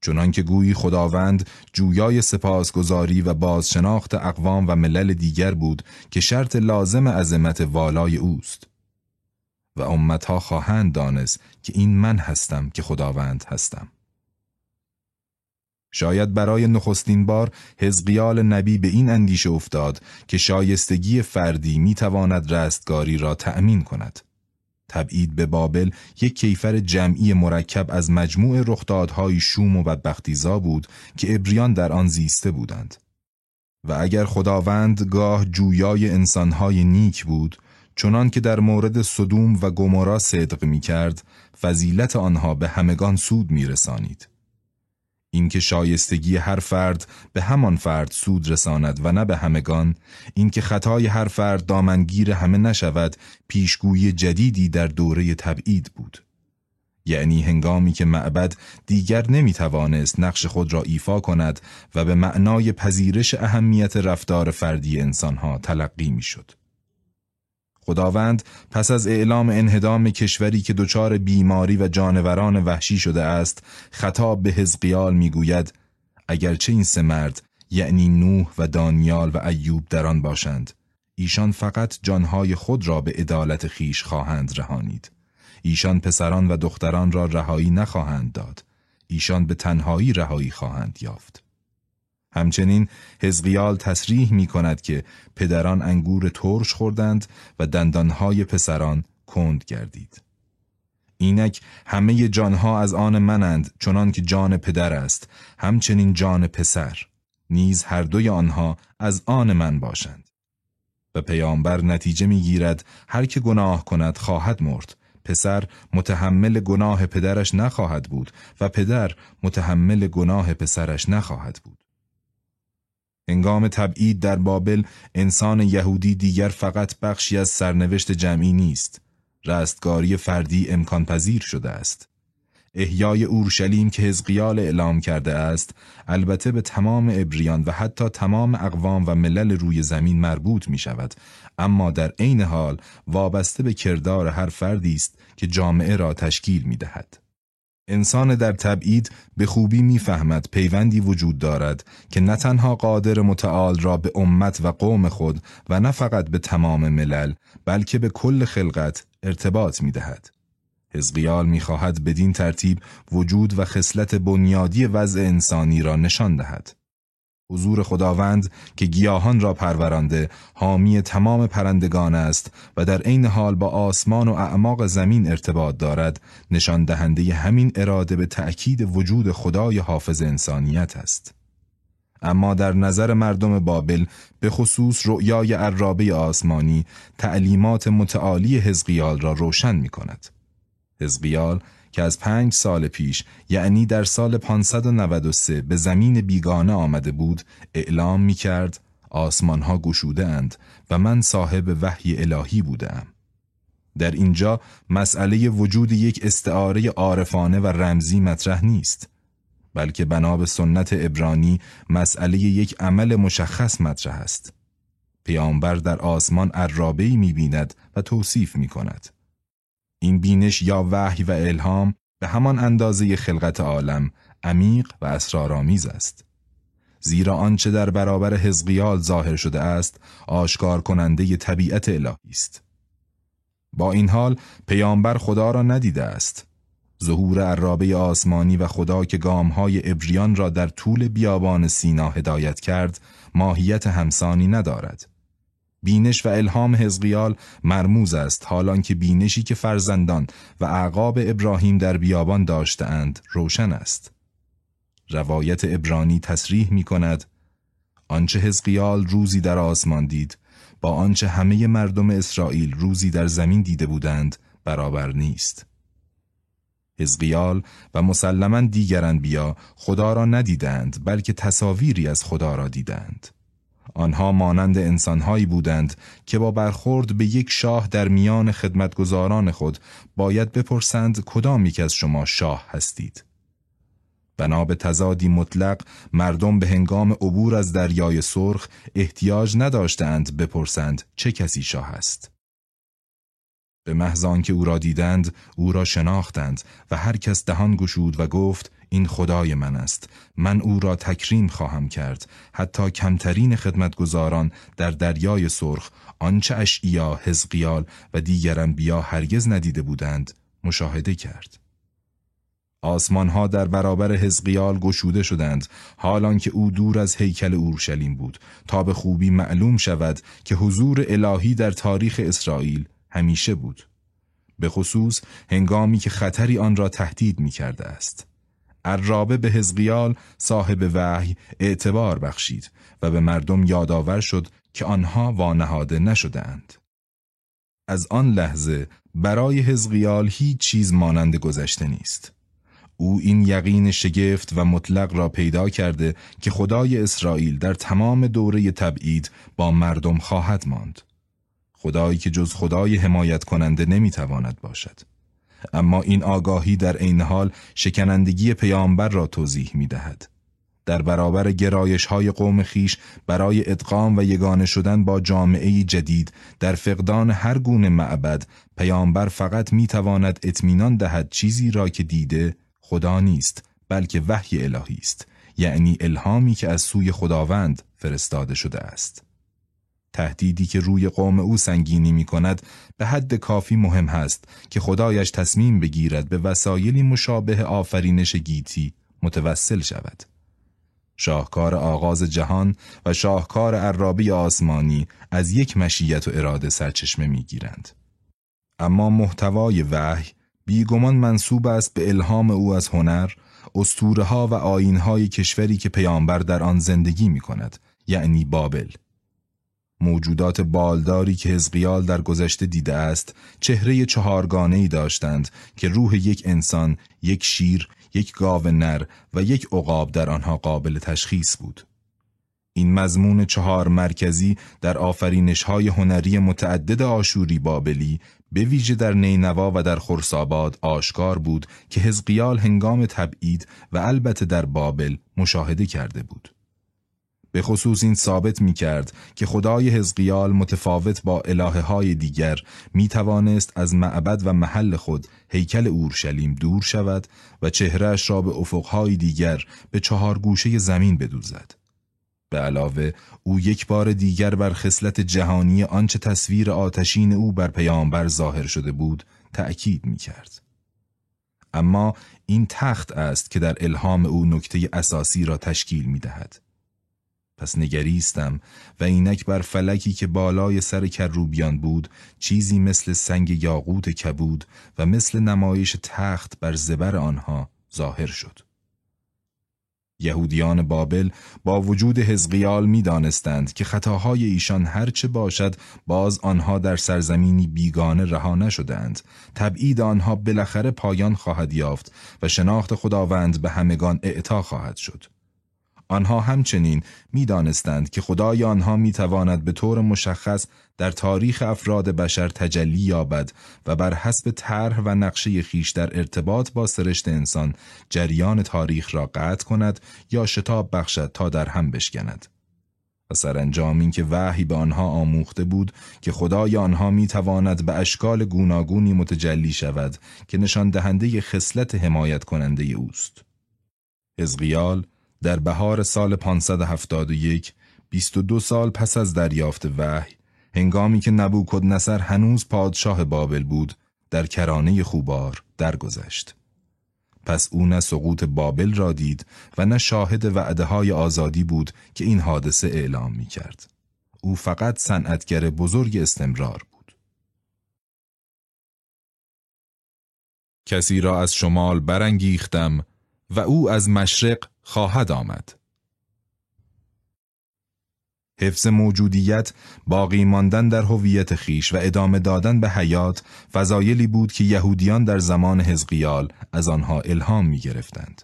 S1: چنان که گویی خداوند جویای سپاسگزاری و بازشناخت اقوام و ملل دیگر بود که شرط لازم عظمت والای اوست. و امتها خواهند دانست که این من هستم که خداوند هستم. شاید برای نخستین بار حزقیال نبی به این اندیشه افتاد که شایستگی فردی می‌تواند رستگاری را تأمین کند. تبعید به بابل یک کیفر جمعی مرکب از مجموع رخدادهای شوم و بدبختیزا بود که ابریان در آن زیسته بودند. و اگر خداوند گاه جویای انسانهای نیک بود، چنان که در مورد صدوم و گمورا صدق می کرد، فضیلت آنها به همگان سود می رسانید. اینکه شایستگی هر فرد به همان فرد سود رساند و نه به همگان اینکه خطای هر فرد دامنگیر همه نشود پیشگویی جدیدی در دوره تبعید بود یعنی هنگامی که معبد دیگر نمی توانست نقش خود را ایفا کند و به معنای پذیرش اهمیت رفتار فردی انسانها تلقی می شد. خداوند پس از اعلام انهدام کشوری که دچار بیماری و جانوران وحشی شده است خطاب به حزقیال می‌گوید اگرچه این سه مرد یعنی نوح و دانیال و ایوب در آن باشند ایشان فقط جانهای خود را به عدالت خیش خواهند رهانید. ایشان پسران و دختران را رهایی نخواهند داد. ایشان به تنهایی رهایی خواهند یافت. همچنین حزقیال تصریح می کند که پدران انگور ترش خوردند و دندانهای پسران کند گردید. اینک همه جانها از آن منند چنان که جان پدر است همچنین جان پسر. نیز هر دوی آنها از آن من باشند. و پیامبر نتیجه می‌گیرد هر که گناه کند خواهد مرد. پسر متحمل گناه پدرش نخواهد بود و پدر متحمل گناه پسرش نخواهد بود. هنگام تبعید در بابل انسان یهودی دیگر فقط بخشی از سرنوشت جمعی نیست. رستگاری فردی امکان پذیر شده است. احیای اورشلیم که حزقیال اعلام کرده است البته به تمام ابریان و حتی تمام اقوام و ملل روی زمین مربوط می شود. اما در عین حال وابسته به کردار هر فردی است که جامعه را تشکیل می دهد. انسان در تبعید به خوبی می‌فهمد پیوندی وجود دارد که نه تنها قادر متعال را به امت و قوم خود و نه فقط به تمام ملل بلکه به کل خلقت ارتباط می دهد. حزقیال می‌خواهد بدین ترتیب وجود و خصلت بنیادی وضع انسانی را نشان دهد. حضور خداوند که گیاهان را پرورانده حامی تمام پرندگان است و در عین حال با آسمان و اعماق زمین ارتباط دارد نشان دهنده همین اراده به تأکید وجود خدای حافظ انسانیت است اما در نظر مردم بابل به خصوص رؤیای عرابه آسمانی تعلیمات متعالی حزقیال را روشن می کند. حزقیال که از پنج سال پیش یعنی در سال 593 به زمین بیگانه آمده بود اعلام می کرد آسمان ها گشوده اند و من صاحب وحی الهی بودم. در اینجا مسئله وجود یک استعاره عارفانه و رمزی مطرح نیست بلکه بنا به سنت ابرانی مسئله یک عمل مشخص مطرح است. پیامبر در آسمان عرابهی می بیند و توصیف می کند. این بینش یا وحی و الهام به همان اندازه خلقت عالم عمیق و اسرارآمیز است. زیرا آنچه در برابر حزقیال ظاهر شده است آشکار کننده طبیعت الهی است. با این حال پیامبر خدا را ندیده است. ظهور عرابه آسمانی و خدا که گامهای ابریان را در طول بیابان سینا هدایت کرد ماهیت همسانی ندارد. بینش و الهام حزقیال مرموز است حالان که بینشی که فرزندان و اعقاب ابراهیم در بیابان داشتهاند روشن است. روایت ابرانی تصریح می کند آنچه حزقیال روزی در آسمان دید با آنچه همه مردم اسرائیل روزی در زمین دیده بودند برابر نیست. حزقیال و مسلما دیگر بیا خدا را ندیدند بلکه تصاویری از خدا را دیدند. آنها مانند انسانهایی بودند که با برخورد به یک شاه در میان خدمتگزاران خود باید بپرسند کدام یک از شما شاه هستید. بنا به تزادی مطلق مردم به هنگام عبور از دریای سرخ احتیاج نداشتند بپرسند چه کسی شاه است. به محض که او را دیدند او را شناختند و هر کس دهان گشود و گفت این خدای من است. من او را تکریم خواهم کرد. حتی کمترین خدمتگزاران در دریای سرخ آنچه اشعیا حزقیال و دیگر بیا هرگز ندیده بودند مشاهده کرد. آسمان ها در برابر حزقیال گشوده شدند. حالان که او دور از هیکل اورشلیم بود. تا به خوبی معلوم شود که حضور الهی در تاریخ اسرائیل همیشه بود به خصوص هنگامی که خطری آن را تهدید می کرده است عرابه به حزقیال صاحب وحی اعتبار بخشید و به مردم یادآور شد که آنها وانهاده نشدهاند. از آن لحظه برای حزقیال هیچ چیز مانند گذشته نیست. او این یقین شگفت و مطلق را پیدا کرده که خدای اسرائیل در تمام دوره تبعید با مردم خواهد ماند. خدایی که جز خدای حمایت کننده نمی‌تواند باشد. اما این آگاهی در عین حال شکنندگی پیامبر را توضیح می دهد. در برابر گرایش های قوم خیش برای ادغام و یگانه شدن با جامعه جدید در فقدان هر گونه معبد پیامبر فقط می تواند اطمینان دهد چیزی را که دیده خدا نیست بلکه وحی الهی است یعنی الهامی که از سوی خداوند فرستاده شده است تهدیدی که روی قوم او سنگینی می کند به حد کافی مهم هست که خدایش تصمیم بگیرد به وسایلی مشابه آفرینش گیتی متوسل شود. شاهکار آغاز جهان و شاهکار عرابی آسمانی از یک مشیت و اراده سرچشمه می گیرند. اما محتوای وحی بیگمان منصوب است به الهام او از هنر، استوره ها و آین های کشوری که پیامبر در آن زندگی می کند، یعنی بابل. موجودات بالداری که حزقیال در گذشته دیده است چهره چهارگانه ای داشتند که روح یک انسان، یک شیر، یک گاو نر و یک عقاب در آنها قابل تشخیص بود. این مضمون چهار مرکزی در آفرینش های هنری متعدد آشوری بابلی به ویژه در نینوا و در خرساباد آشکار بود که حزقیال هنگام تبعید و البته در بابل مشاهده کرده بود. به خصوص این ثابت می کرد که خدای حزقیال متفاوت با الهه های دیگر می توانست از معبد و محل خود هیکل اورشلیم دور شود و چهرهش را به افقهای دیگر به چهار گوشه زمین بدوزد. به علاوه او یک بار دیگر بر خصلت جهانی آنچه تصویر آتشین او بر پیامبر ظاهر شده بود تأکید می کرد. اما این تخت است که در الهام او نکته اساسی را تشکیل می دهد. پس نگریستم و اینک بر فلکی که بالای سر کروبیان بود چیزی مثل سنگ یاقوت کبود و مثل نمایش تخت بر زبر آنها ظاهر شد. یهودیان بابل با وجود حزقیال می دانستند که خطاهای ایشان هرچه باشد باز آنها در سرزمینی بیگانه رها نشدند تبعید آنها بالاخره پایان خواهد یافت و شناخت خداوند به همگان اعطا خواهد شد آنها همچنین می‌دانستند که خدای آنها می‌تواند به طور مشخص در تاریخ افراد بشر تجلی یابد و بر حسب طرح و نقشه خیش در ارتباط با سرشت انسان جریان تاریخ را قطع کند یا شتاب بخشد تا در هم بشکند. و سرانجام این که وحی به آنها آموخته بود که خدای آنها می تواند به اشکال گوناگونی متجلی شود که نشان دهنده خصلت حمایت کننده اوست. حزقیال در بهار سال 571 22 سال پس از دریافت وحی هنگامی که نبوکد نصر هنوز پادشاه بابل بود در کرانه خوبار درگذشت. پس او نه سقوط بابل را دید و نه شاهد وعده های آزادی بود که این حادثه اعلام می کرد. او فقط صنعتگر بزرگ استمرار بود. کسی را از شمال برانگیختم و او از مشرق خواهد آمد. حفظ موجودیت، باقی ماندن در هویت خیش و ادامه دادن به حیات فضایلی بود که یهودیان در زمان حزقیال از آنها الهام می گرفتند.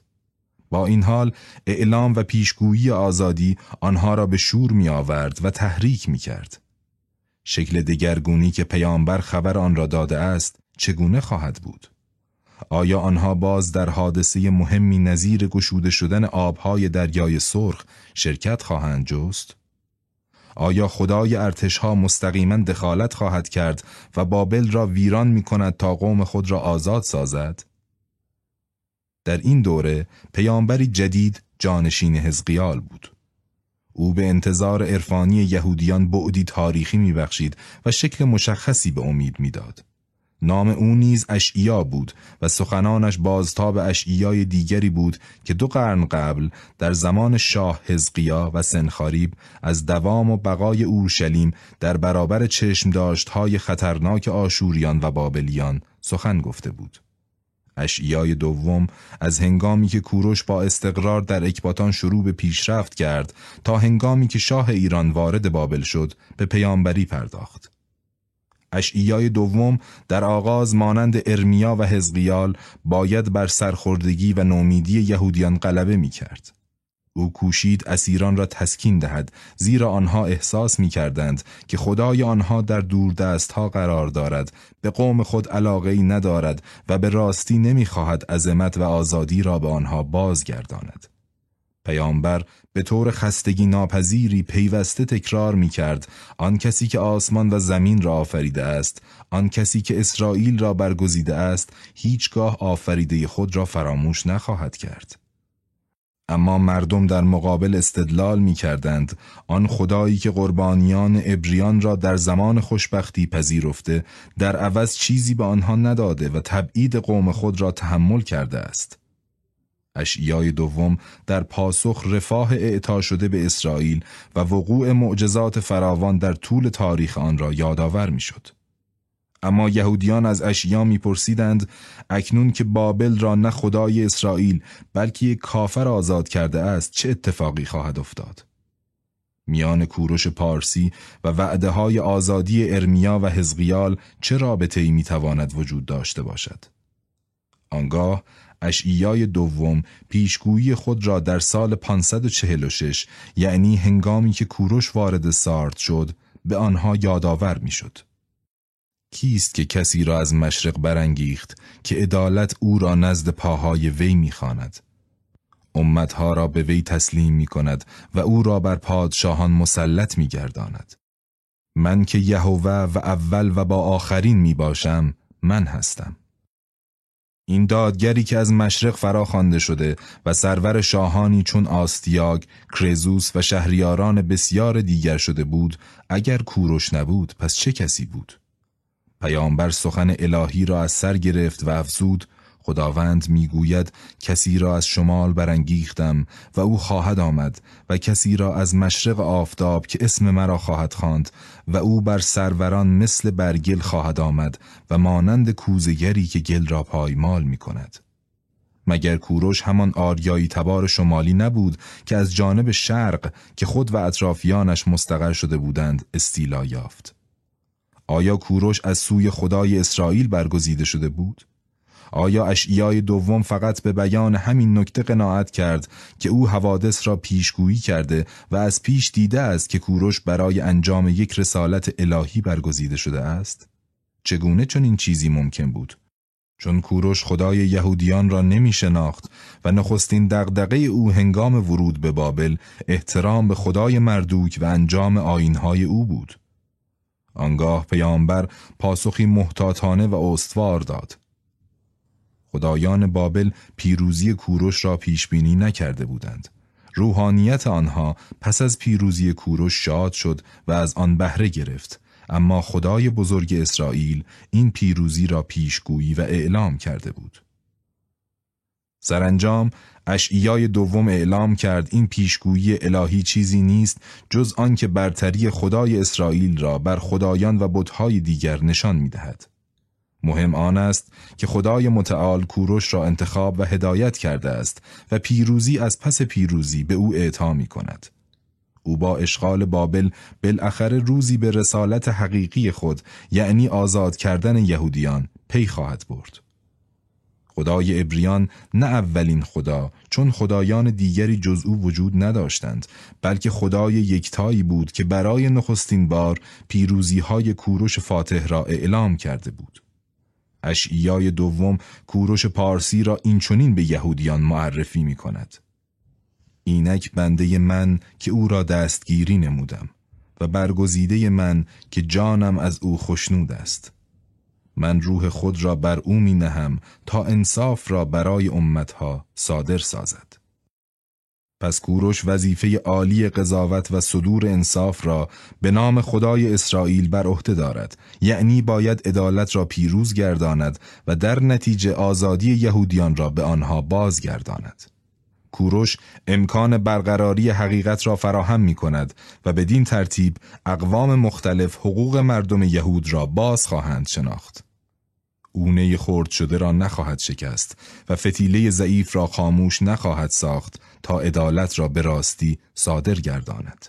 S1: با این حال اعلام و پیشگویی آزادی آنها را به شور می آورد و تحریک می کرد. شکل دگرگونی که پیامبر خبر آن را داده است چگونه خواهد بود؟ آیا آنها باز در حادثه مهمی نظیر گشوده شدن آبهای دریای سرخ شرکت خواهند جست؟ آیا خدای ارتشها مستقیما دخالت خواهد کرد و بابل را ویران می کند تا قوم خود را آزاد سازد؟ در این دوره پیامبری جدید جانشین حزقیال بود. او به انتظار عرفانی یهودیان بعدی تاریخی میبخشید و شکل مشخصی به امید می‌داد. نام او نیز اشعیا بود و سخنانش بازتاب اشعیای دیگری بود که دو قرن قبل در زمان شاه حزقیا و سنخاریب از دوام و بقای اورشلیم در برابر چشم های خطرناک آشوریان و بابلیان سخن گفته بود. اشعیای دوم از هنگامی که کوروش با استقرار در اکباتان شروع به پیشرفت کرد تا هنگامی که شاه ایران وارد بابل شد به پیامبری پرداخت. اشعیای دوم در آغاز مانند ارمیا و حزقیال باید بر سرخوردگی و نومیدی یهودیان غلبه می کرد. او کوشید اسیران را تسکین دهد زیرا آنها احساس می کردند که خدای آنها در دور دست ها قرار دارد به قوم خود علاقه ندارد و به راستی نمی خواهد عظمت و آزادی را به آنها بازگرداند. پیامبر به طور خستگی ناپذیری پیوسته تکرار می کرد آن کسی که آسمان و زمین را آفریده است آن کسی که اسرائیل را برگزیده است هیچگاه آفریده خود را فراموش نخواهد کرد. اما مردم در مقابل استدلال می کردند آن خدایی که قربانیان ابریان را در زمان خوشبختی پذیرفته در عوض چیزی به آنها نداده و تبعید قوم خود را تحمل کرده است. اشیای دوم در پاسخ رفاه اعطا شده به اسرائیل و وقوع معجزات فراوان در طول تاریخ آن را یادآور می‌شد. اما یهودیان از اشیا میپرسیدند اکنون که بابل را نه خدای اسرائیل بلکه یک کافر آزاد کرده است چه اتفاقی خواهد افتاد؟ میان کوروش پارسی و وعده های آزادی ارمیا و حزقیال چه رابطه ای می‌تواند وجود داشته باشد؟ آنگاه اشعیای دوم پیشگویی خود را در سال 546 یعنی هنگامی که کوروش وارد سارد شد به آنها یادآور می‌شد. کیست که کسی را از مشرق برانگیخت که عدالت او را نزد پاهای وی می‌خواند امتها را به وی تسلیم می کند و او را بر پادشاهان مسلط می گرداند. من که یهوه و اول و با آخرین می باشم من هستم. این دادگری که از مشرق فراخوانده شده و سرور شاهانی چون آستیاگ، کرزوس و شهریاران بسیار دیگر شده بود اگر کوروش نبود پس چه کسی بود؟ پیامبر سخن الهی را از سر گرفت و افزود خداوند می‌گوید کسی را از شمال برانگیختم و او خواهد آمد و کسی را از مشرق آفتاب که اسم مرا خواهد خواند و او بر سروران مثل برگل خواهد آمد و مانند کوزگری که گل را پایمال می کند. مگر کوروش همان آریایی تبار شمالی نبود که از جانب شرق که خود و اطرافیانش مستقر شده بودند استیلا یافت آیا کوروش از سوی خدای اسرائیل برگزیده شده بود؟ آیا اشعیای دوم فقط به بیان همین نکته قناعت کرد که او حوادث را پیشگویی کرده و از پیش دیده است که کوروش برای انجام یک رسالت الهی برگزیده شده است؟ چگونه چون این چیزی ممکن بود؟ چون کوروش خدای یهودیان را نمی شناخت و نخستین دغدغه او هنگام ورود به بابل احترام به خدای مردوک و انجام آینهای او بود. آنگاه پیامبر پاسخی محتاطانه و استوار داد. خدایان بابل پیروزی کوروش را پیش بینی نکرده بودند. روحانیت آنها پس از پیروزی کوروش شاد شد و از آن بهره گرفت اما خدای بزرگ اسرائیل این پیروزی را پیشگویی و اعلام کرده بود. سرانجام اشعیای دوم اعلام کرد این پیشگویی الهی چیزی نیست جز آنکه برتری خدای اسرائیل را بر خدایان و بتهای دیگر نشان می‌دهد. مهم آن است که خدای متعال کوروش را انتخاب و هدایت کرده است و پیروزی از پس پیروزی به او اعطا می کند. او با اشغال بابل بالاخره روزی به رسالت حقیقی خود یعنی آزاد کردن یهودیان پی خواهد برد. خدای ابریان نه اولین خدا چون خدایان دیگری جز او وجود نداشتند بلکه خدای یکتایی بود که برای نخستین بار پیروزی های کوروش فاتح را اعلام کرده بود. اشعیای دوم کوروش پارسی را اینچنین به یهودیان معرفی می کند. اینک بنده من که او را دستگیری نمودم و برگزیده من که جانم از او خشنود است. من روح خود را بر او می نهم تا انصاف را برای امتها صادر سازد. پس کوروش وظیفه عالی قضاوت و صدور انصاف را به نام خدای اسرائیل بر عهده دارد. یعنی باید عدالت را پیروز گرداند و در نتیجه آزادی یهودیان را به آنها بازگرداند. کوروش امکان برقراری حقیقت را فراهم می کند و بدین ترتیب اقوام مختلف حقوق مردم یهود را باز خواهند شناخت. اونه خرد شده را نخواهد شکست و فتیله ضعیف را خاموش نخواهد ساخت تا عدالت را به راستی صادر گرداند.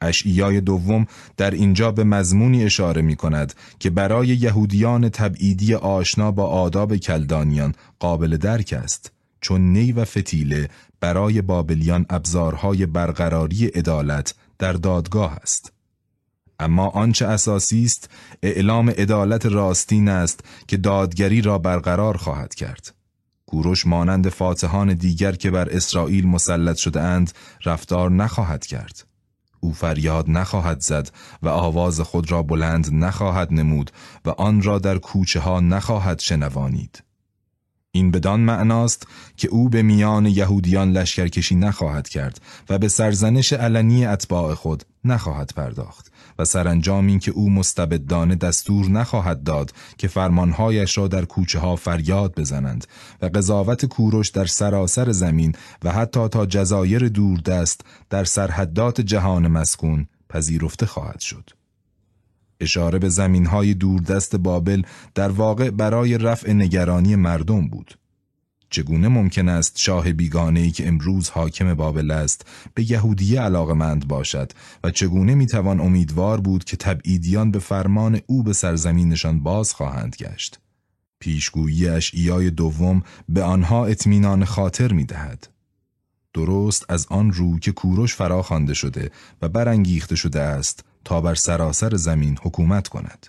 S1: اشعیای دوم در اینجا به مضمونی اشاره می کند که برای یهودیان تبعیدی آشنا با آداب کلدانیان قابل درک است چون نی و فتیله برای بابلیان ابزارهای برقراری عدالت در دادگاه است. اما آنچه اساسی است اعلام عدالت راستین است که دادگری را برقرار خواهد کرد. کوروش مانند فاتحان دیگر که بر اسرائیل مسلط شده اند رفتار نخواهد کرد. او فریاد نخواهد زد و آواز خود را بلند نخواهد نمود و آن را در کوچه ها نخواهد شنوانید. این بدان معناست که او به میان یهودیان لشکرکشی نخواهد کرد و به سرزنش علنی اتباع خود نخواهد پرداخت سرانجام این که او مستبدانه دستور نخواهد داد که فرمانهایش را در کوچه ها فریاد بزنند و قضاوت کوروش در سراسر زمین و حتی تا جزایر دوردست در سرحدات جهان مسکون پذیرفته خواهد شد. اشاره به زمین های دوردست بابل در واقع برای رفع نگرانی مردم بود. چگونه ممکن است شاه بیگانه‌ای که امروز حاکم بابل است به یهودیه علاقمند باشد و چگونه می‌توان امیدوار بود که تبعیدیان به فرمان او به سرزمینشان باز خواهند گشت؟ پیشگویی اشعیای دوم به آنها اطمینان خاطر می‌دهد. درست از آن رو که کوروش فراخوانده شده و برانگیخته شده است تا بر سراسر زمین حکومت کند.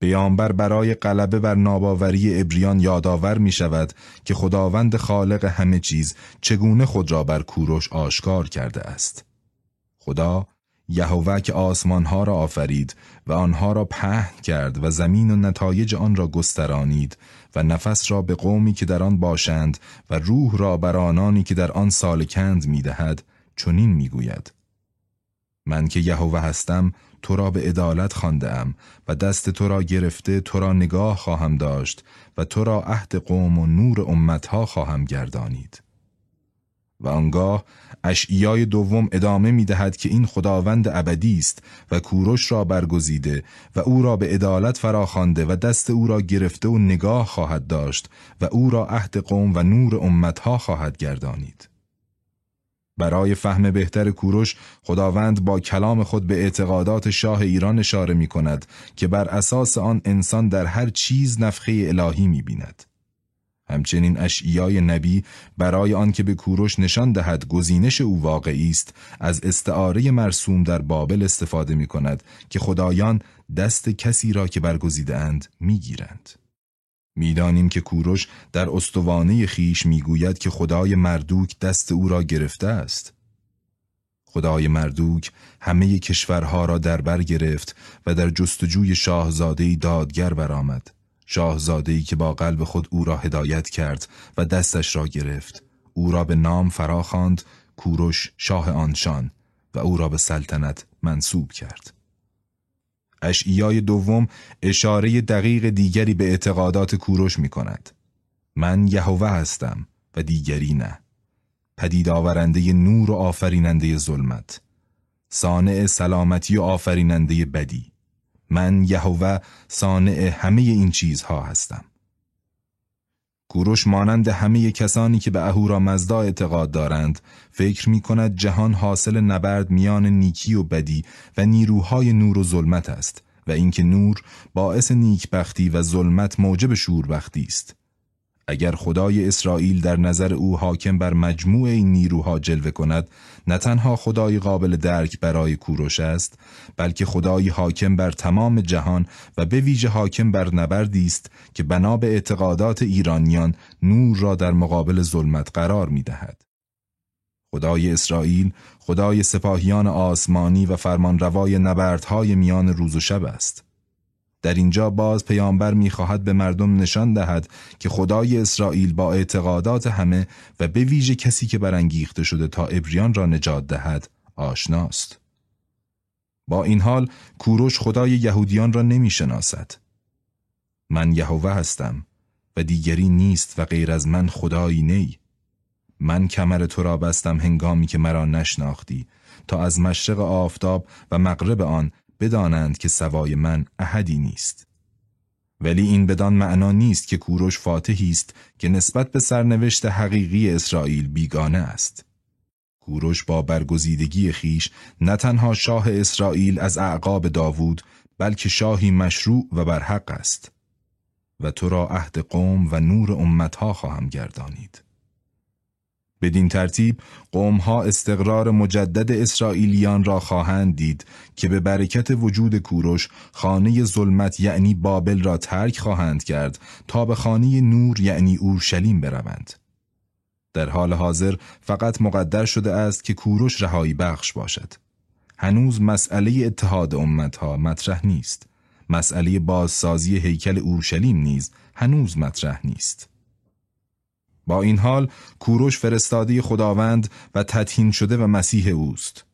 S1: پیامبر برای غلبه بر ناباوری ابریان یادآور می شود که خداوند خالق همه چیز چگونه خود را بر کوروش آشکار کرده است. خدا یهوه که آسمانها را آفرید و آنها را پهن کرد و زمین و نتایج آن را گسترانید و نفس را به قومی که در آن باشند و روح را بر آنانی که در آن سالکند می‌دهد چنین می‌گوید من که یهوه هستم تو را به عدالت خانده و دست تو را گرفته تو را نگاه خواهم داشت و تو را عهد قوم و نور امتها خواهم گردانید و آنگاه اشعیای دوم ادامه می دهد که این خداوند ابدی است و کوروش را برگزیده و او را به عدالت فراخوانده و دست او را گرفته و نگاه خواهد داشت و او را عهد قوم و نور امتها خواهد گردانید. برای فهم بهتر کوروش خداوند با کلام خود به اعتقادات شاه ایران اشاره می کند که بر اساس آن انسان در هر چیز نفخه الهی می بیند. همچنین اشعیای نبی برای آنکه به کوروش نشان دهد گزینش او واقعی است از استعاره مرسوم در بابل استفاده می کند که خدایان دست کسی را که برگزیده اند می گیرند. می‌دانیم که کوروش در استوانه خیش می‌گوید که خدای مردوک دست او را گرفته است. خدای مردوک همه کشورها را در بر گرفت و در جستجوی شاهزادهی دادگر برآمد. شاهزادهی که با قلب خود او را هدایت کرد و دستش را گرفت. او را به نام فراخواند کوروش شاه آنشان و او را به سلطنت منصوب کرد. اشعیای دوم اشاره دقیق دیگری به اعتقادات کوروش می کند. من یهوه هستم و دیگری نه. پدید آورنده نور و آفریننده ظلمت. صانع سلامتی و آفریننده بدی. من یهوه صانع همه این چیزها هستم. کوروش مانند همه کسانی که به اهورا مزدا اعتقاد دارند فکر می کند جهان حاصل نبرد میان نیکی و بدی و نیروهای نور و ظلمت است و اینکه نور باعث نیکبختی و ظلمت موجب شوربختی است. اگر خدای اسرائیل در نظر او حاکم بر مجموع این نیروها جلوه کند نه تنها خدای قابل درک برای کوروش است بلکه خدای حاکم بر تمام جهان و به ویژه حاکم بر نبردی است که بنا به اعتقادات ایرانیان نور را در مقابل ظلمت قرار می دهد. خدای اسرائیل خدای سپاهیان آسمانی و فرمانروای نبردهای میان روز و شب است. در اینجا باز پیامبر می‌خواهد به مردم نشان دهد که خدای اسرائیل با اعتقادات همه و به ویژه کسی که برانگیخته شده تا ابریان را نجات دهد آشناست. با این حال کوروش خدای یهودیان را نمی‌شناسد. من یهوه هستم و دیگری نیست و غیر از من خدایی نی. من کمر تو را بستم هنگامی که مرا نشناختی تا از مشرق آفتاب و مغرب آن بدانند که سوای من احدی نیست. ولی این بدان معنا نیست که کوروش فاتحی است که نسبت به سرنوشت حقیقی اسرائیل بیگانه است. کوروش با برگزیدگی خیش نه تنها شاه اسرائیل از اعقاب داوود بلکه شاهی مشروع و برحق است. و تو را عهد قوم و نور امتها خواهم گردانید. بدین ترتیب قومها استقرار مجدد اسرائیلیان را خواهند دید که به برکت وجود کوروش خانه ظلمت یعنی بابل را ترک خواهند کرد تا به خانه نور یعنی اورشلیم بروند. در حال حاضر فقط مقدر شده است که کوروش رهایی بخش باشد. هنوز مسئله اتحاد امتها مطرح نیست. مسئله بازسازی هیکل اورشلیم نیز هنوز مطرح نیست. با این حال کوروش فرستادی خداوند و تطهین شده و مسیح اوست.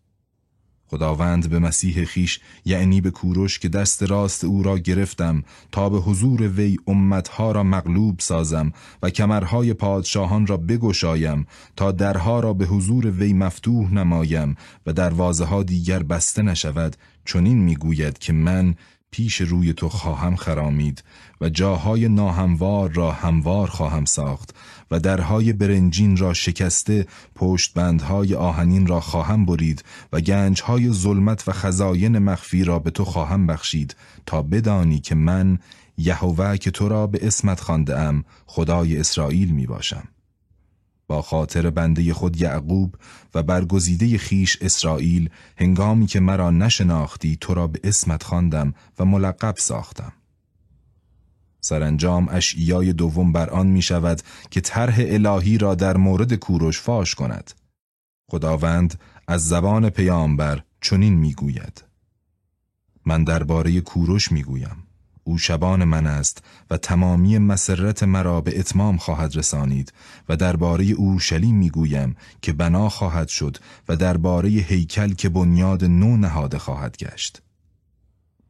S1: خداوند به مسیح خیش یعنی به کوروش که دست راست او را گرفتم تا به حضور وی امتها را مغلوب سازم و کمرهای پادشاهان را بگشایم تا درها را به حضور وی مفتوح نمایم و دروازه ها دیگر بسته نشود چنین می‌گوید که من پیش روی تو خواهم خرامید و جاهای ناهموار را هموار خواهم ساخت و درهای برنجین را شکسته پشتبندهای آهنین را خواهم برید و گنجهای ظلمت و خزاین مخفی را به تو خواهم بخشید تا بدانی که من یهوه که تو را به اسمت خانده ام خدای اسرائیل می باشم. با خاطر بنده خود یعقوب و برگزیده خیش اسرائیل هنگامی که مرا نشناختی تو را به اسمت خواندم و ملقب ساختم. سرانجام اشعیای دوم بر آن می شود که طرح الهی را در مورد کوروش فاش کند. خداوند از زبان پیامبر چنین می‌گوید من درباره کوروش می‌گویم او شبان من است و تمامی مسرت مرا به اتمام خواهد رسانید و درباره او شلیم می‌گویم که بنا خواهد شد و درباره هیکل که بنیاد نو نهاده خواهد گشت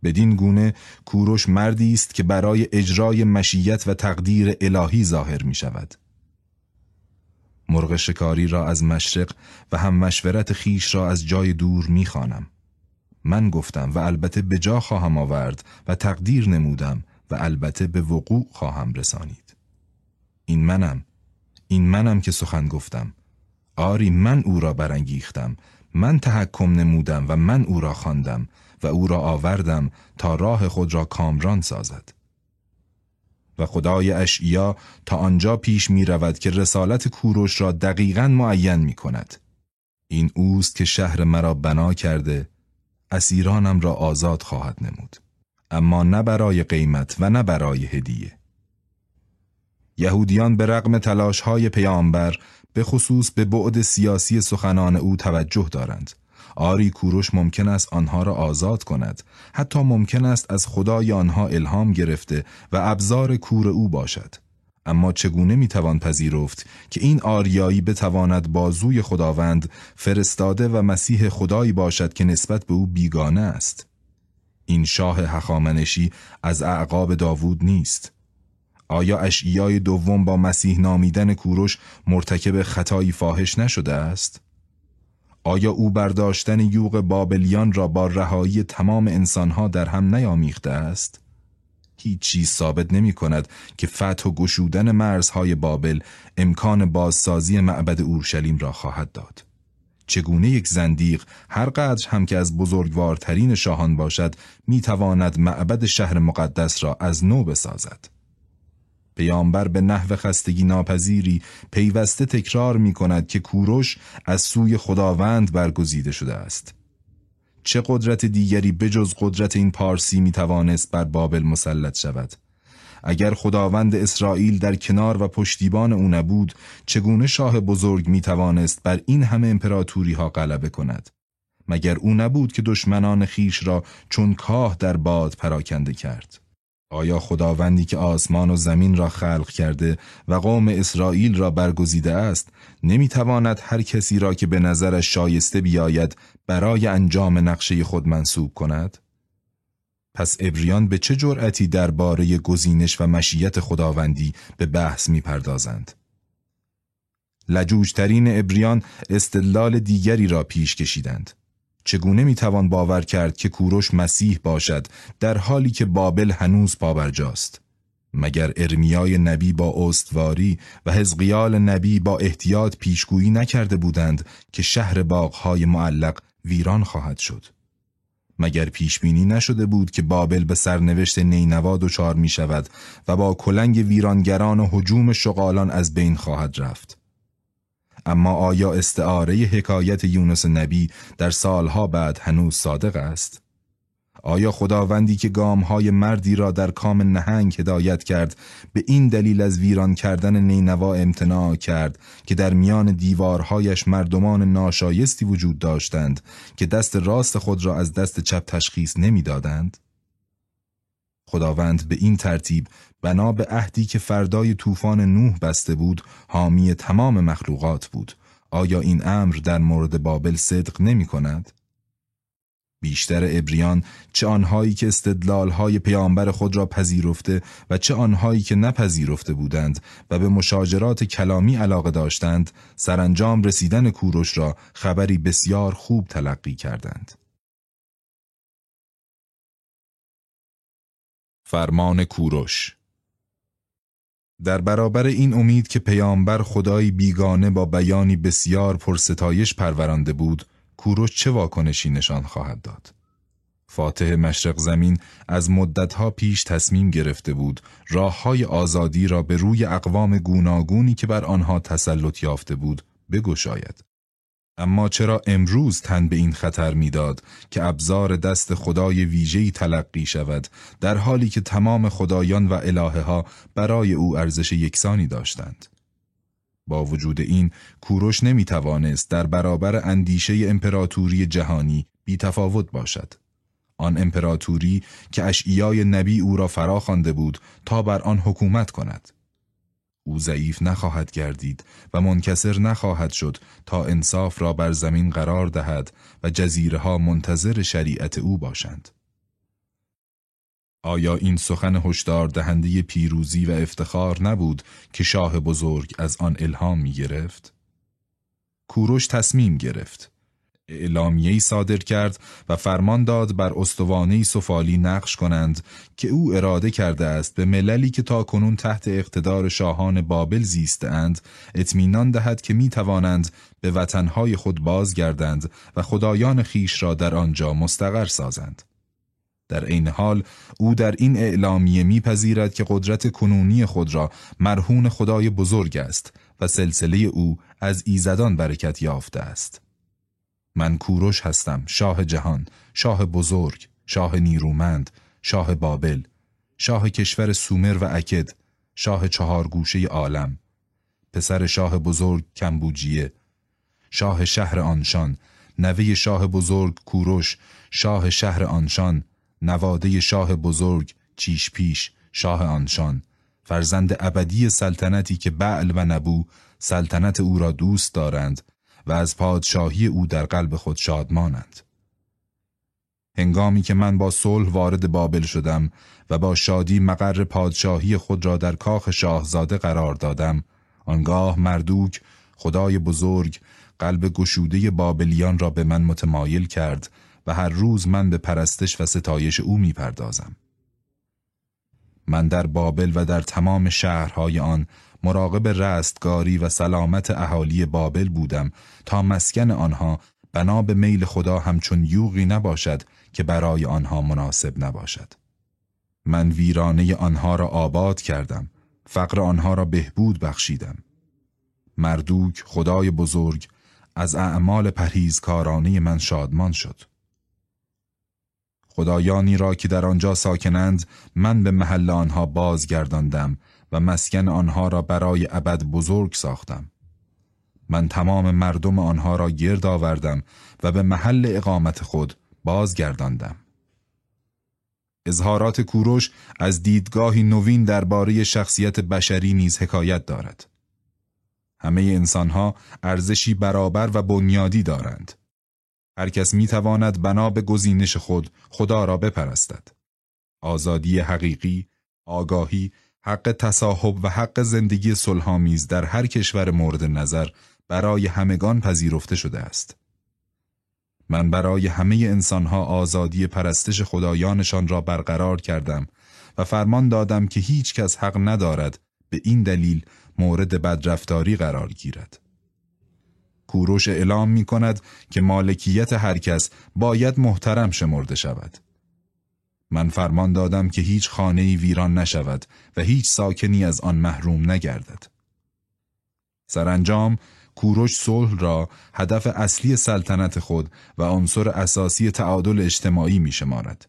S1: بدین گونه کوروش مردی است که برای اجرای مشیت و تقدیر الهی ظاهر می شود مرغ شکاری را از مشرق و هم مشورت خیش را از جای دور می‌خوانم. من گفتم و البته به جا خواهم آورد و تقدیر نمودم و البته به وقوع خواهم رسانید. این منم، این منم که سخن گفتم. آری من او را برانگیختم، من تحکم نمودم و من او را خواندم و او را آوردم تا راه خود را کامران سازد. و خدای اشعیا تا آنجا پیش می رود که رسالت کوروش را دقیقا معین می کند. این اوست که شهر مرا بنا کرده اسیرانم را آزاد خواهد نمود. اما نه برای قیمت و نه برای هدیه. یهودیان به رغم تلاش های پیامبر به خصوص به بعد سیاسی سخنان او توجه دارند. آری کوروش ممکن است آنها را آزاد کند. حتی ممکن است از خدای آنها الهام گرفته و ابزار کور او باشد. اما چگونه می‌توان پذیرفت که این آریایی بتواند بازوی خداوند فرستاده و مسیح خدایی باشد که نسبت به او بیگانه است این شاه هخامنشی از اعقاب داوود نیست آیا اشعیای دوم با مسیح نامیدن کوروش مرتکب خطایی فاحش نشده است؟ آیا او برداشتن یوغ بابلیان را با رهایی تمام انسانها در هم نیامیخته است؟ هیچ چیز ثابت نمی کند که فتح و گشودن مرزهای بابل امکان بازسازی معبد اورشلیم را خواهد داد. چگونه یک زندیق هر قدر هم که از بزرگوارترین شاهان باشد می تواند معبد شهر مقدس را از نو بسازد. پیامبر به نحو خستگی ناپذیری پیوسته تکرار می کند که کوروش از سوی خداوند برگزیده شده است. چه قدرت دیگری بجز قدرت این پارسی می توانست بر بابل مسلط شود؟ اگر خداوند اسرائیل در کنار و پشتیبان او نبود چگونه شاه بزرگ می توانست بر این همه امپراتوری ها غلبه کند مگر او نبود که دشمنان خیش را چون کاه در باد پراکنده کرد آیا خداوندی که آسمان و زمین را خلق کرده و قوم اسرائیل را برگزیده است نمی‌تواند هر کسی را که به نظرش شایسته بیاید برای انجام نقشه خود منصوب کند؟ پس ابریان به چه جرأتی درباره گزینش و مشیت خداوندی به بحث می‌پردازند؟ لجوجترین ابریان استدلال دیگری را پیش کشیدند. چگونه می‌توان باور کرد که کوروش مسیح باشد در حالی که بابل هنوز پابرجاست؟ مگر ارمیای نبی با استواری و حزقیال نبی با احتیاط پیشگویی نکرده بودند که شهر باغهای معلق ویران خواهد شد؟ مگر پیش بینی نشده بود که بابل به سرنوشت نینوا دچار می شود و با کلنگ ویرانگران و حجوم شغالان از بین خواهد رفت؟ اما آیا استعاره حکایت یونس نبی در سالها بعد هنوز صادق است؟ آیا خداوندی که گامهای مردی را در کام نهنگ هدایت کرد به این دلیل از ویران کردن نینوا امتناع کرد که در میان دیوارهایش مردمان ناشایستی وجود داشتند که دست راست خود را از دست چپ تشخیص نمی‌دادند؟ خداوند به این ترتیب بنا به عهدی که فردای طوفان نوح بسته بود حامی تمام مخلوقات بود آیا این امر در مورد بابل صدق نمی کند؟ بیشتر ابریان چه آنهایی که استدلالهای پیامبر خود را پذیرفته و چه آنهایی که نپذیرفته بودند و به مشاجرات کلامی علاقه داشتند سرانجام رسیدن کوروش را خبری بسیار خوب تلقی کردند. فرمان کوروش در برابر این امید که پیامبر خدایی بیگانه با بیانی بسیار پرستایش پرورانده بود کوروش چه واکنشی نشان خواهد داد؟ فاتح مشرق زمین از مدتها پیش تصمیم گرفته بود راه های آزادی را به روی اقوام گوناگونی که بر آنها تسلط یافته بود بگشاید. اما چرا امروز تن به این خطر می‌داد که ابزار دست خدای ویژه‌ای تلقی شود در حالی که تمام خدایان و الهه ها برای او ارزش یکسانی داشتند؟ با وجود این کوروش نمی توانست در برابر اندیشه امپراتوری جهانی بی تفاوت باشد. آن امپراتوری که اشعیای نبی او را فرا خوانده بود تا بر آن حکومت کند. او ضعیف نخواهد گردید و منکسر نخواهد شد تا انصاف را بر زمین قرار دهد و جزیره ها منتظر شریعت او باشند. آیا این سخن هشدار دهنده پیروزی و افتخار نبود که شاه بزرگ از آن الهام می گرفت؟ کوروش تصمیم گرفت. اعلامیه‌ای صادر کرد و فرمان داد بر استوانه سفالی نقش کنند که او اراده کرده است به مللی که تا کنون تحت اقتدار شاهان بابل زیستند اطمینان دهد که می توانند به وطنهای خود بازگردند و خدایان خیش را در آنجا مستقر سازند. در عین حال او در این اعلامیه میپذیرد که قدرت کنونی خود را مرهون خدای بزرگ است و سلسله او از ایزدان برکت یافته است. من کوروش هستم شاه جهان شاه بزرگ شاه نیرومند شاه بابل شاه کشور سومر و اکد شاه چهار گوشه عالم پسر شاه بزرگ کمبوجیه شاه شهر آنشان نوه شاه بزرگ کوروش شاه شهر آنشان نواده شاه بزرگ چیش پیش شاه آنشان. فرزند ابدی سلطنتی که بعل و نبو سلطنت او را دوست دارند. و از پادشاهی او در قلب خود شادمانند. هنگامی که من با صلح وارد بابل شدم و با شادی مقر پادشاهی خود را در کاخ شاهزاده قرار دادم، آنگاه مردوک خدای بزرگ قلب گشوده بابلیان را به من متمایل کرد و هر روز من به پرستش و ستایش او می پردازم. من در بابل و در تمام شهرهای آن مراقب رستگاری و سلامت اهالی بابل بودم تا مسکن آنها بنا به میل خدا همچون یوغی نباشد که برای آنها مناسب نباشد. من ویرانه آنها را آباد کردم، فقر آنها را بهبود بخشیدم. مردوک خدای بزرگ از اعمال پرهیزکارانه من شادمان شد. خدایانی را که در آنجا ساکنند من به محل آنها بازگرداندم و مسکن آنها را برای ابد بزرگ ساختم. من تمام مردم آنها را گرد آوردم و به محل اقامت خود بازگرداندم. اظهارات کوروش از دیدگاهی نوین درباره شخصیت بشری نیز حکایت دارد. همه انسانها ارزشی برابر و بنیادی دارند. هر کس می تواند بنا به گزینش خود خدا را بپرستد. آزادی حقیقی، آگاهی حق تصاحب و حق زندگی صلحآمیز در هر کشور مورد نظر برای همگان پذیرفته شده است. من برای همه انسانها آزادی پرستش خدایانشان را برقرار کردم و فرمان دادم که هیچ کس حق ندارد به این دلیل مورد بدرفتاری قرار گیرد. کوروش اعلام می کند که مالکیت هر کس باید محترم شمرده شود. من فرمان دادم که هیچ خانه ویران نشود و هیچ ساکنی از آن محروم نگردد. سرانجام کوروش صلح را هدف اصلی سلطنت خود و عنصر اساسی تعادل اجتماعی می شمارد.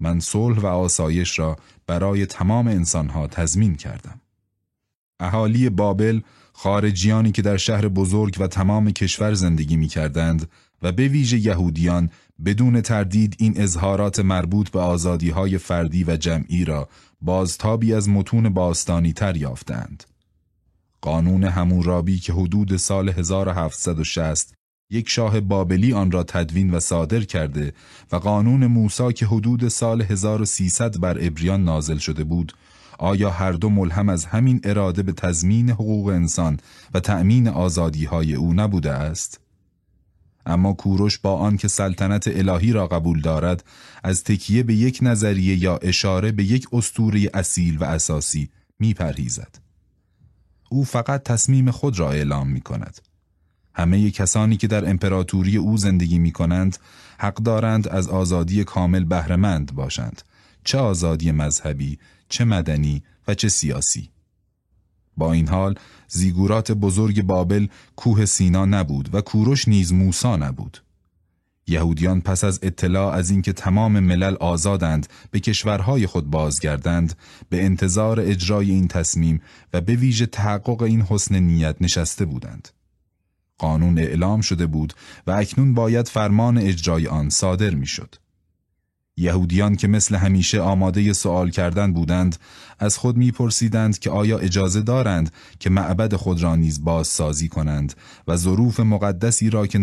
S1: من صلح و آسایش را برای تمام انسانها تضمین کردم. اهالی بابل خارجیانی که در شهر بزرگ و تمام کشور زندگی می کردند و به ویژه یهودیان بدون تردید این اظهارات مربوط به آزادی های فردی و جمعی را بازتابی از متون باستانی تر یافتند. قانون همورابی که حدود سال 1760 یک شاه بابلی آن را تدوین و صادر کرده و قانون موسا که حدود سال 1300 بر ابریان نازل شده بود آیا هر دو ملهم از همین اراده به تضمین حقوق انسان و تأمین آزادی های او نبوده است؟ اما کوروش با آنکه سلطنت الهی را قبول دارد از تکیه به یک نظریه یا اشاره به یک استوری اصیل و اساسی میپرهیزد. او فقط تصمیم خود را اعلام می کند. همه کسانی که در امپراتوری او زندگی می کنند حق دارند از آزادی کامل بهرهمند باشند چه آزادی مذهبی، چه مدنی و چه سیاسی. با این حال زیگورات بزرگ بابل کوه سینا نبود و کوروش نیز موسا نبود. یهودیان پس از اطلاع از اینکه تمام ملل آزادند به کشورهای خود بازگردند به انتظار اجرای این تصمیم و به ویژه تحقق این حسن نیت نشسته بودند. قانون اعلام شده بود و اکنون باید فرمان اجرای آن صادر می‌شد. یهودیان که مثل همیشه آماده سوال کردن بودند از خود میپرسیدند که آیا اجازه دارند که معبد خود را نیز بازسازی کنند و ظروف مقدسی را که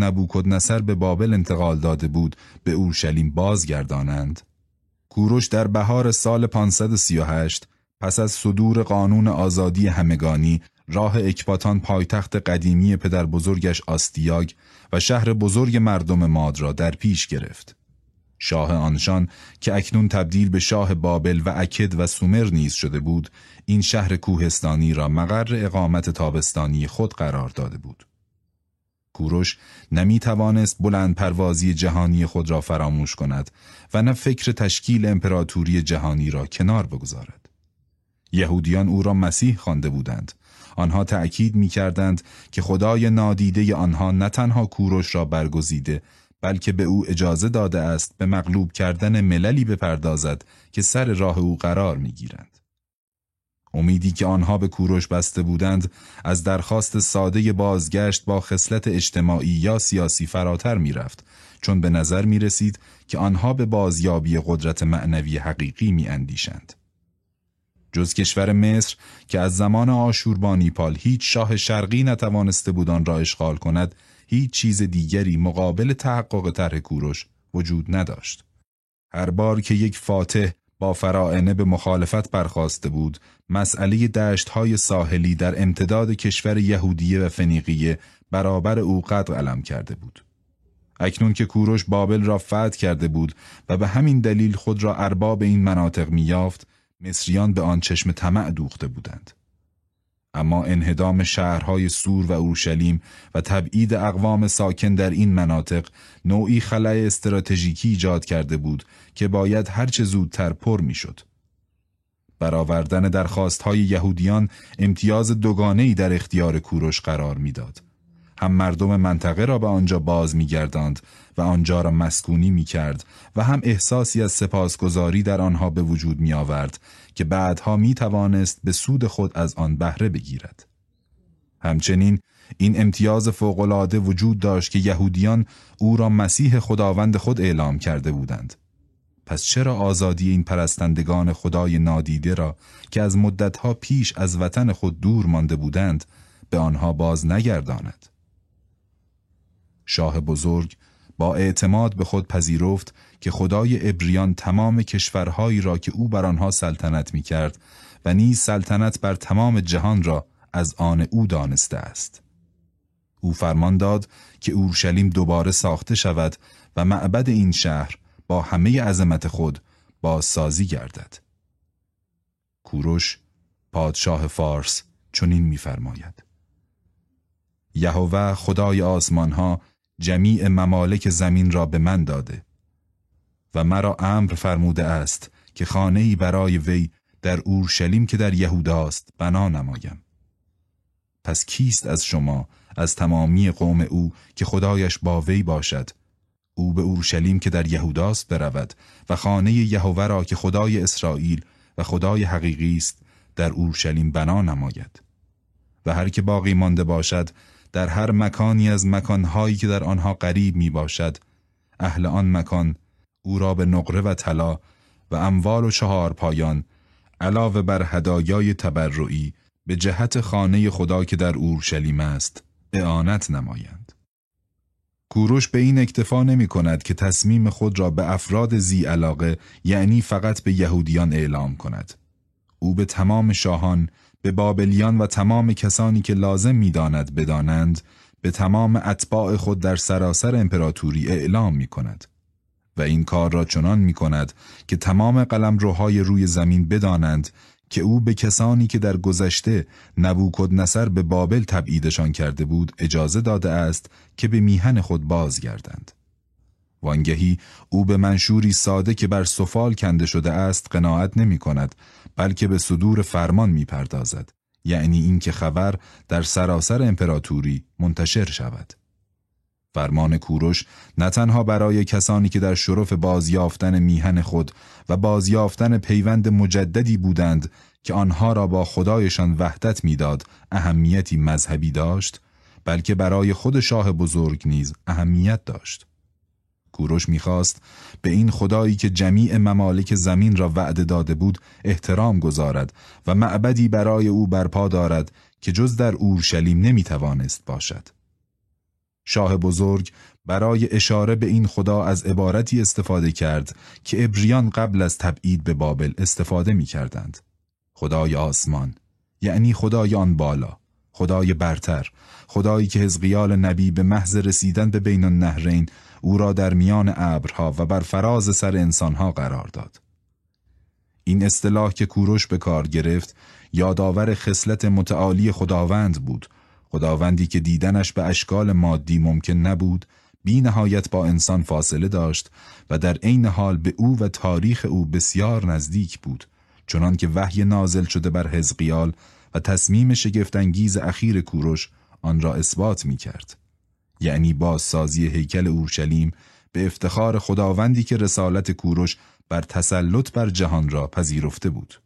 S1: نصر به بابل انتقال داده بود به اورشلیم بازگردانند کوروش در بهار سال 538 پس از صدور قانون آزادی همگانی راه اکباتان پایتخت قدیمی پدر بزرگش آستیاگ و شهر بزرگ مردم ماد را در پیش گرفت. شاه آنشان که اکنون تبدیل به شاه بابل و اکد و سومر نیز شده بود این شهر کوهستانی را مقر اقامت تابستانی خود قرار داده بود. کوروش نمی توانست بلند پروازی جهانی خود را فراموش کند و نه فکر تشکیل امپراتوری جهانی را کنار بگذارد. یهودیان او را مسیح خوانده بودند. آنها تأکید می کردند که خدای نادیده آنها نه تنها کوروش را برگزیده بلکه به او اجازه داده است به مغلوب کردن مللی بپردازد که سر راه او قرار می گیرند. امیدی که آنها به کوروش بسته بودند از درخواست ساده بازگشت با خصلت اجتماعی یا سیاسی فراتر می رفت چون به نظر می رسید که آنها به بازیابی قدرت معنوی حقیقی می اندیشند. جز کشور مصر که از زمان آشوربانیپال هیچ شاه شرقی نتوانسته بودان را اشغال کند هیچ چیز دیگری مقابل تحقق طرح کوروش وجود نداشت. هر بار که یک فاتح با فرائنه به مخالفت برخواسته بود، مسئله دشت های ساحلی در امتداد کشور یهودیه و فنیقیه برابر او قدر علم کرده بود. اکنون که کوروش بابل را فتح کرده بود و به همین دلیل خود را ارباب این مناطق میافت، مصریان به آن چشم طمع دوخته بودند. اما انهدام شهرهای سور و اورشلیم و تبعید اقوام ساکن در این مناطق نوعی خلای استراتژیکی ایجاد کرده بود که باید هرچه زودتر پر می‌شد. برآوردن درخواستهای یهودیان امتیاز دوگانه‌ای در اختیار کوروش قرار می‌داد. هم مردم منطقه را به آنجا باز میگرداند و آنجا را مسکونی می کرد و هم احساسی از سپاسگزاری در آنها به وجود می آورد که بعدها می توانست به سود خود از آن بهره بگیرد. همچنین این امتیاز فوقالعاده وجود داشت که یهودیان او را مسیح خداوند خود اعلام کرده بودند. پس چرا آزادی این پرستندگان خدای نادیده را که از مدتها پیش از وطن خود دور مانده بودند به آنها باز نگرداند؟ شاه بزرگ با اعتماد به خود پذیرفت که خدای ابریان تمام کشورهایی را که او بر آنها سلطنت می کرد و نیز سلطنت بر تمام جهان را از آن او دانسته است. او فرمان داد که اورشلیم دوباره ساخته شود و معبد این شهر با همه عظمت خود سازی گردد. کوروش پادشاه فارس چنین می‌فرماید. یهوه خدای آسمانها جمیع ممالک زمین را به من داده و مرا امر فرموده است که خانه‌ای برای وی در اورشلیم که در یهوداست بنا نمایم. پس کیست از شما از تمامی قوم او که خدایش با وی باشد؟ او به اورشلیم که در یهوداست برود و خانه یهوه را که خدای اسرائیل و خدای حقیقی است در اورشلیم بنا نماید. و هر که باقی مانده باشد در هر مکانی از مکانهایی که در آنها قریب می باشد اهل آن مکان او را به نقره و طلا و اموال و چهار پایان علاوه بر هدایای تبرعی به جهت خانه خدا که در اورشلیم است اعانت نمایند. کوروش به این اکتفا نمی کند که تصمیم خود را به افراد زی علاقه یعنی فقط به یهودیان اعلام کند. او به تمام شاهان به بابلیان و تمام کسانی که لازم می‌داند بدانند به تمام اتباع خود در سراسر امپراتوری اعلام می کند و این کار را چنان می کند که تمام قلم روهای روی زمین بدانند که او به کسانی که در گذشته نبوکد نصر به بابل تبعیدشان کرده بود اجازه داده است که به میهن خود بازگردند. وانگهی او به منشوری ساده که بر سفال کنده شده است قناعت نمی کند بلکه به صدور فرمان می پردازد. یعنی اینکه خبر در سراسر امپراتوری منتشر شود. فرمان کوروش نه تنها برای کسانی که در شرف بازیافتن میهن خود و بازیافتن پیوند مجددی بودند که آنها را با خدایشان وحدت می‌داد اهمیتی مذهبی داشت بلکه برای خود شاه بزرگ نیز اهمیت داشت. کوروش می‌خواست به این خدایی که جمیع ممالک زمین را وعده داده بود احترام گذارد و معبدی برای او برپا دارد که جز در اورشلیم نمی‌توانست باشد. شاه بزرگ برای اشاره به این خدا از عبارتی استفاده کرد که ابریان قبل از تبعید به بابل استفاده می کردند. خدای آسمان یعنی خدای آن بالا خدای برتر خدایی که حزقیال نبی به محض رسیدن به بین النهرین او را در میان ابرها و بر فراز سر انسانها قرار داد این اصطلاح که کوروش به کار گرفت یادآور خصلت متعالی خداوند بود خداوندی که دیدنش به اشکال مادی ممکن نبود بی نهایت با انسان فاصله داشت و در عین حال به او و تاریخ او بسیار نزدیک بود چنان که وحی نازل شده بر حزقیال و تصمیم شگفتانگیز اخیر کوروش آن را اثبات می کرد. یعنی بازسازی هیکل اورشلیم به افتخار خداوندی که رسالت کوروش بر تسلط بر جهان را پذیرفته بود.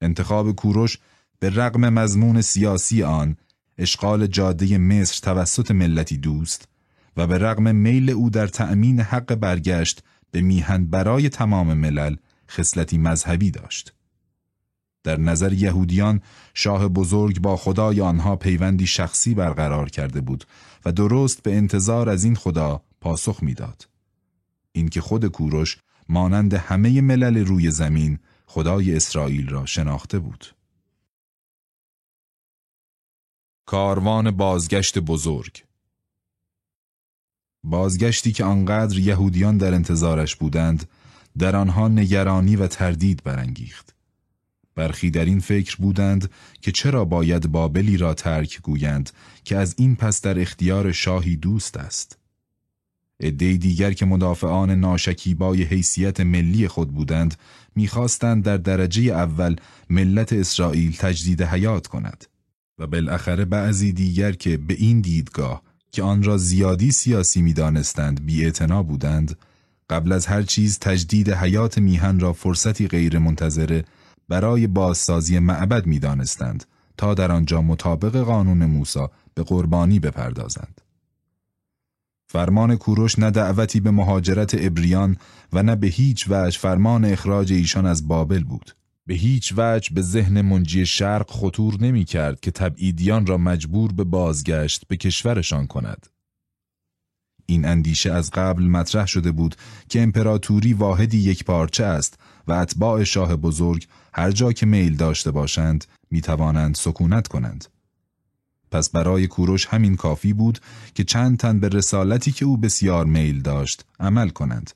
S1: انتخاب کوروش به رغم مضمون سیاسی آن اشغال جاده مصر توسط ملتی دوست و به رغم میل او در تأمین حق برگشت به میهن برای تمام ملل خصلتی مذهبی داشت. در نظر یهودیان شاه بزرگ با خدای آنها پیوندی شخصی برقرار کرده بود درست به انتظار از این خدا پاسخ می‌داد. اینکه خود کوروش مانند همه ملل روی زمین خدای اسرائیل را شناخته بود. کاروان بازگشت بزرگ بازگشتی که آنقدر یهودیان در انتظارش بودند در آنها نگرانی و تردید برانگیخت. برخی در این فکر بودند که چرا باید بابلی را ترک گویند که از این پس در اختیار شاهی دوست است. عده دیگر که مدافعان ناشکیبای حیثیت ملی خود بودند می‌خواستند در درجه اول ملت اسرائیل تجدید حیات کند و بالاخره بعضی دیگر که به این دیدگاه که آن را زیادی سیاسی می‌دانستند بی‌اعتنا بودند قبل از هر چیز تجدید حیات میهن را فرصتی غیر منتظره برای بازسازی معبد می‌دانستند تا در آنجا مطابق قانون موسی به قربانی بپردازند. فرمان کوروش نه دعوتی به مهاجرت ابریان و نه به هیچ وجه فرمان اخراج ایشان از بابل بود. به هیچ وجه به ذهن منجی شرق خطور نمی کرد که تبعیدیان را مجبور به بازگشت به کشورشان کند. این اندیشه از قبل مطرح شده بود که امپراتوری واحدی یک پارچه است و اتباع شاه بزرگ هر جا که میل داشته باشند می توانند سکونت کنند. پس برای کوروش همین کافی بود که چند تن به رسالتی که او بسیار میل داشت عمل کنند.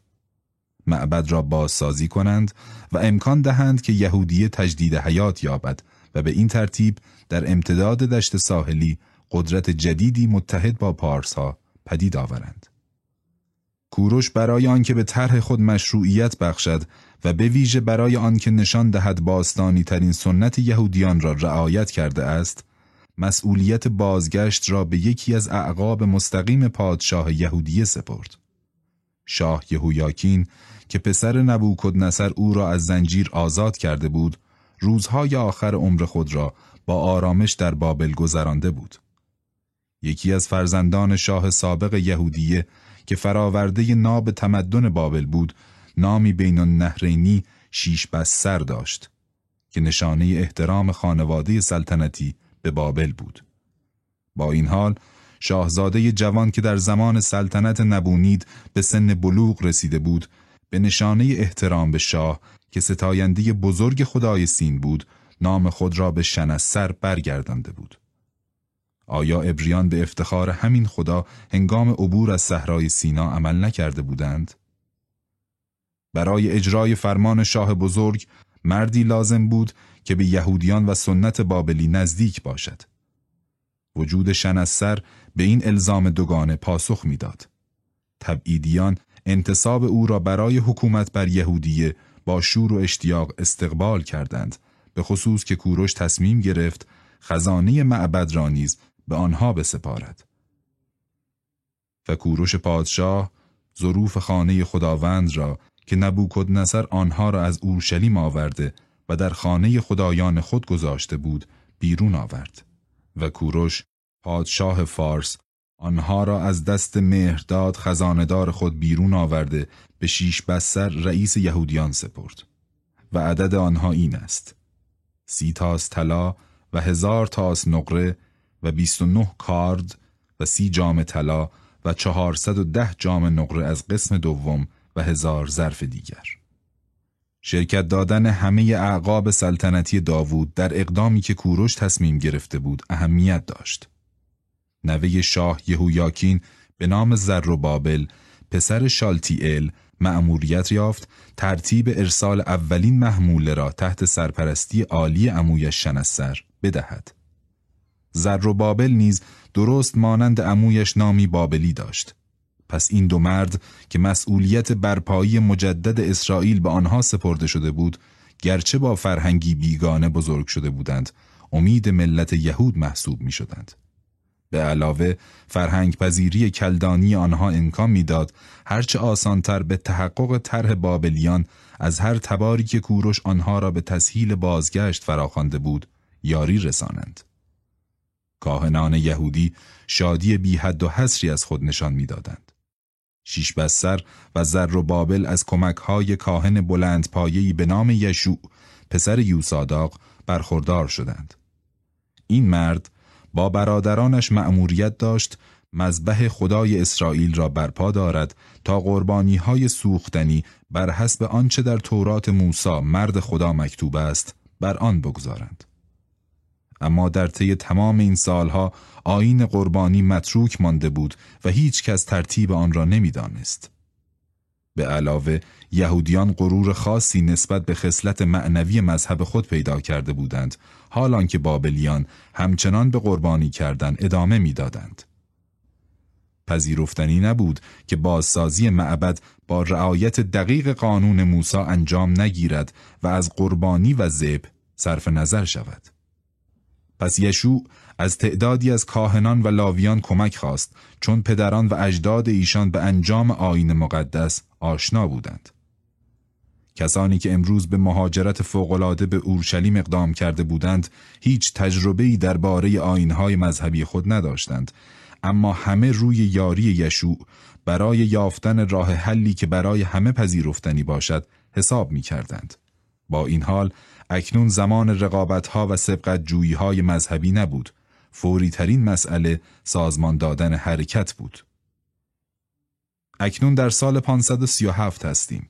S1: معبد را بازسازی کنند و امکان دهند که یهودی تجدید حیات یابد و به این ترتیب در امتداد دشت ساحلی قدرت جدیدی متحد با پارسها پدید آورند. کوروش برای آنکه به طرح خود مشروعیت بخشد و به ویژه برای آنکه نشان دهد باستانی ترین سنت یهودیان را رعایت کرده است، مسئولیت بازگشت را به یکی از اعقاب مستقیم پادشاه یهودیه سپرد. شاه یهویاکین که پسر نبوکد نصر او را از زنجیر آزاد کرده بود، روزهای آخر عمر خود را با آرامش در بابل گذرانده بود. یکی از فرزندان شاه سابق یهودیه که فراورده ناب تمدن بابل بود نامی بین النهرینی شیش سر داشت که نشانه احترام خانواده سلطنتی به بابل بود. با این حال شاهزاده جوان که در زمان سلطنت نبونید به سن بلوغ رسیده بود به نشانه احترام به شاه که ستاینده بزرگ خدای سین بود نام خود را به شنسر برگردانده بود. آیا ابریان به افتخار همین خدا هنگام عبور از صحرای سینا عمل نکرده بودند؟ برای اجرای فرمان شاه بزرگ مردی لازم بود که به یهودیان و سنت بابلی نزدیک باشد. وجود شنسر به این الزام دوگانه پاسخ می‌داد. تبعیدیان انتصاب او را برای حکومت بر یهودیه با شور و اشتیاق استقبال کردند به خصوص که کوروش تصمیم گرفت خزانه معبد را نیز به آنها بسپارد. و کوروش پادشاه ظروف خانه خداوند را که نبوکد نصر آنها را از اورشلیم آورده و در خانه خدایان خود گذاشته بود بیرون آورد و کوروش پادشاه فارس آنها را از دست مهرداد خزاندار خود بیرون آورده به شیش بسر رئیس یهودیان سپرد. و عدد آنها این است سی تاس طلا و هزار تاس نقره و بیست و نه کارد و سی جام طلا و چهارصد و ده جام نقره از قسم دوم و هزار ظرف دیگر. شرکت دادن همه اعقاب سلطنتی داوود در اقدامی که کوروش تصمیم گرفته بود اهمیت داشت. نوه شاه یهویاکین به نام زر و بابل پسر شالتیل مأموریت یافت ترتیب ارسال اولین محموله را تحت سرپرستی عالی امویش شنسر بدهد. زر و بابل نیز درست مانند امویش نامی بابلی داشت. پس این دو مرد که مسئولیت برپایی مجدد اسرائیل به آنها سپرده شده بود گرچه با فرهنگی بیگانه بزرگ شده بودند امید ملت یهود محسوب می شدند. به علاوه فرهنگ پذیری کلدانی آنها امکان می‌داد هرچه آسانتر به تحقق طرح بابلیان از هر تباری که کوروش آنها را به تسهیل بازگشت فراخوانده بود یاری رسانند. کاهنان یهودی شادی بی حد و حسری از خود نشان می‌دادند. شیش بسر و زر و بابل از کمک های کاهن بلند پایهی به نام یشوع پسر یوساداق برخوردار شدند. این مرد با برادرانش مأموریت داشت مذبح خدای اسرائیل را برپا دارد تا قربانی های سوختنی بر حسب آنچه در تورات موسی مرد خدا مکتوب است بر آن بگذارند. اما در طی تمام این سالها آین قربانی متروک مانده بود و هیچ کس ترتیب آن را نمی‌دانست. به علاوه یهودیان غرور خاصی نسبت به خصلت معنوی مذهب خود پیدا کرده بودند حالان که بابلیان همچنان به قربانی کردن ادامه می‌دادند. پذیرفتنی نبود که بازسازی معبد با رعایت دقیق قانون موسی انجام نگیرد و از قربانی و زب صرف نظر شود. پس یشوع از تعدادی از کاهنان و لاویان کمک خواست چون پدران و اجداد ایشان به انجام آین مقدس آشنا بودند. کسانی که امروز به مهاجرت فوقالعاده به اورشلیم اقدام کرده بودند هیچ تجربه‌ای درباره آینهای مذهبی خود نداشتند اما همه روی یاری یشوع برای یافتن راه حلی که برای همه پذیرفتنی باشد حساب می کردند. با این حال اکنون زمان رقابتها و سبقت جویی های مذهبی نبود. فوری ترین مسئله سازمان دادن حرکت بود. اکنون در سال 537 هستیم.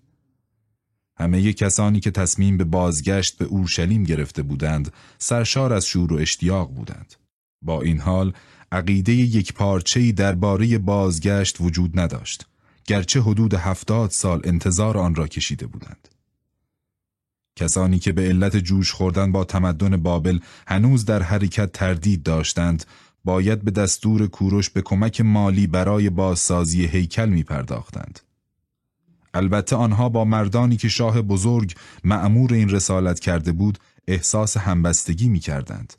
S1: همه کسانی که تصمیم به بازگشت به اورشلیم گرفته بودند سرشار از شور و اشتیاق بودند. با این حال عقیده یک پارچهی درباره بازگشت وجود نداشت. گرچه حدود هفتاد سال انتظار آن را کشیده بودند. کسانی که به علت جوش خوردن با تمدن بابل هنوز در حرکت تردید داشتند باید به دستور کوروش به کمک مالی برای بازسازی هیکل می پرداختند. البته آنها با مردانی که شاه بزرگ معمور این رسالت کرده بود احساس همبستگی می کردند.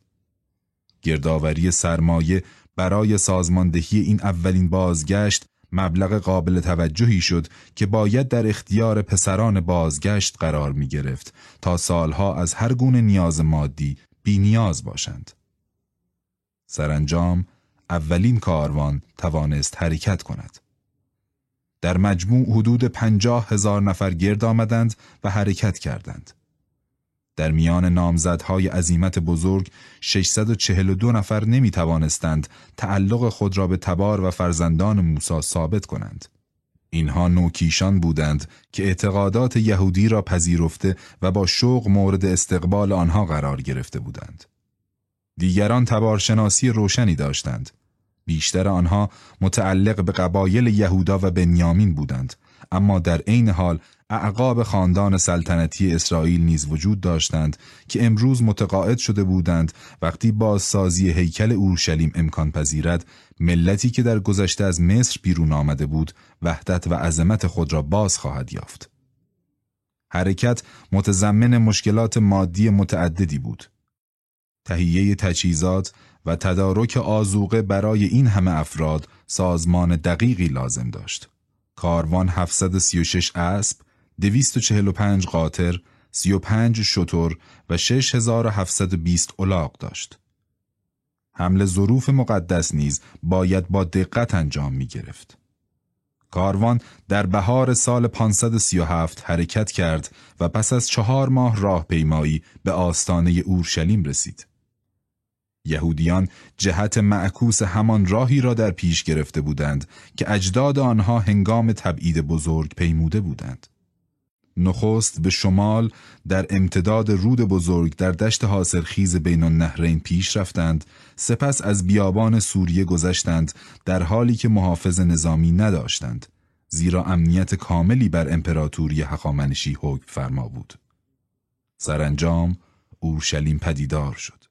S1: گردآوری سرمایه برای سازماندهی این اولین بازگشت مبلغ قابل توجهی شد که باید در اختیار پسران بازگشت قرار می گرفت تا سالها از هر گونه نیاز مادی بی نیاز باشند. سرانجام اولین کاروان توانست حرکت کند. در مجموع حدود پنجاه هزار نفر گرد آمدند و حرکت کردند. در میان نامزدهای عظیمت بزرگ 642 نفر نمی توانستند تعلق خود را به تبار و فرزندان موسی ثابت کنند. اینها نوکیشان بودند که اعتقادات یهودی را پذیرفته و با شوق مورد استقبال آنها قرار گرفته بودند. دیگران تبارشناسی روشنی داشتند. بیشتر آنها متعلق به قبایل یهودا و بنیامین بودند اما در عین حال اعقاب خاندان سلطنتی اسرائیل نیز وجود داشتند که امروز متقاعد شده بودند وقتی بازسازی هیکل اورشلیم امکان پذیرد ملتی که در گذشته از مصر بیرون آمده بود وحدت و عظمت خود را باز خواهد یافت. حرکت متضمن مشکلات مادی متعددی بود. تهیه تجهیزات و تدارک آزوقه برای این همه افراد سازمان دقیقی لازم داشت. کاروان 736 اسب، 245 قاطر، 35 شتر و 6720 الاغ داشت. حمل ظروف مقدس نیز باید با دقت انجام می گرفت. کاروان در بهار سال 537 حرکت کرد و پس از چهار ماه راهپیمایی به آستانه اورشلیم رسید. یهودیان جهت معکوس همان راهی را در پیش گرفته بودند که اجداد آنها هنگام تبعید بزرگ پیموده بودند. نخست به شمال در امتداد رود بزرگ در دشت حاصلخیز بین النهرین پیش رفتند سپس از بیابان سوریه گذشتند در حالی که محافظ نظامی نداشتند زیرا امنیت کاملی بر امپراتوری هخامنشی حکم فرما بود. سرانجام اورشلیم پدیدار شد.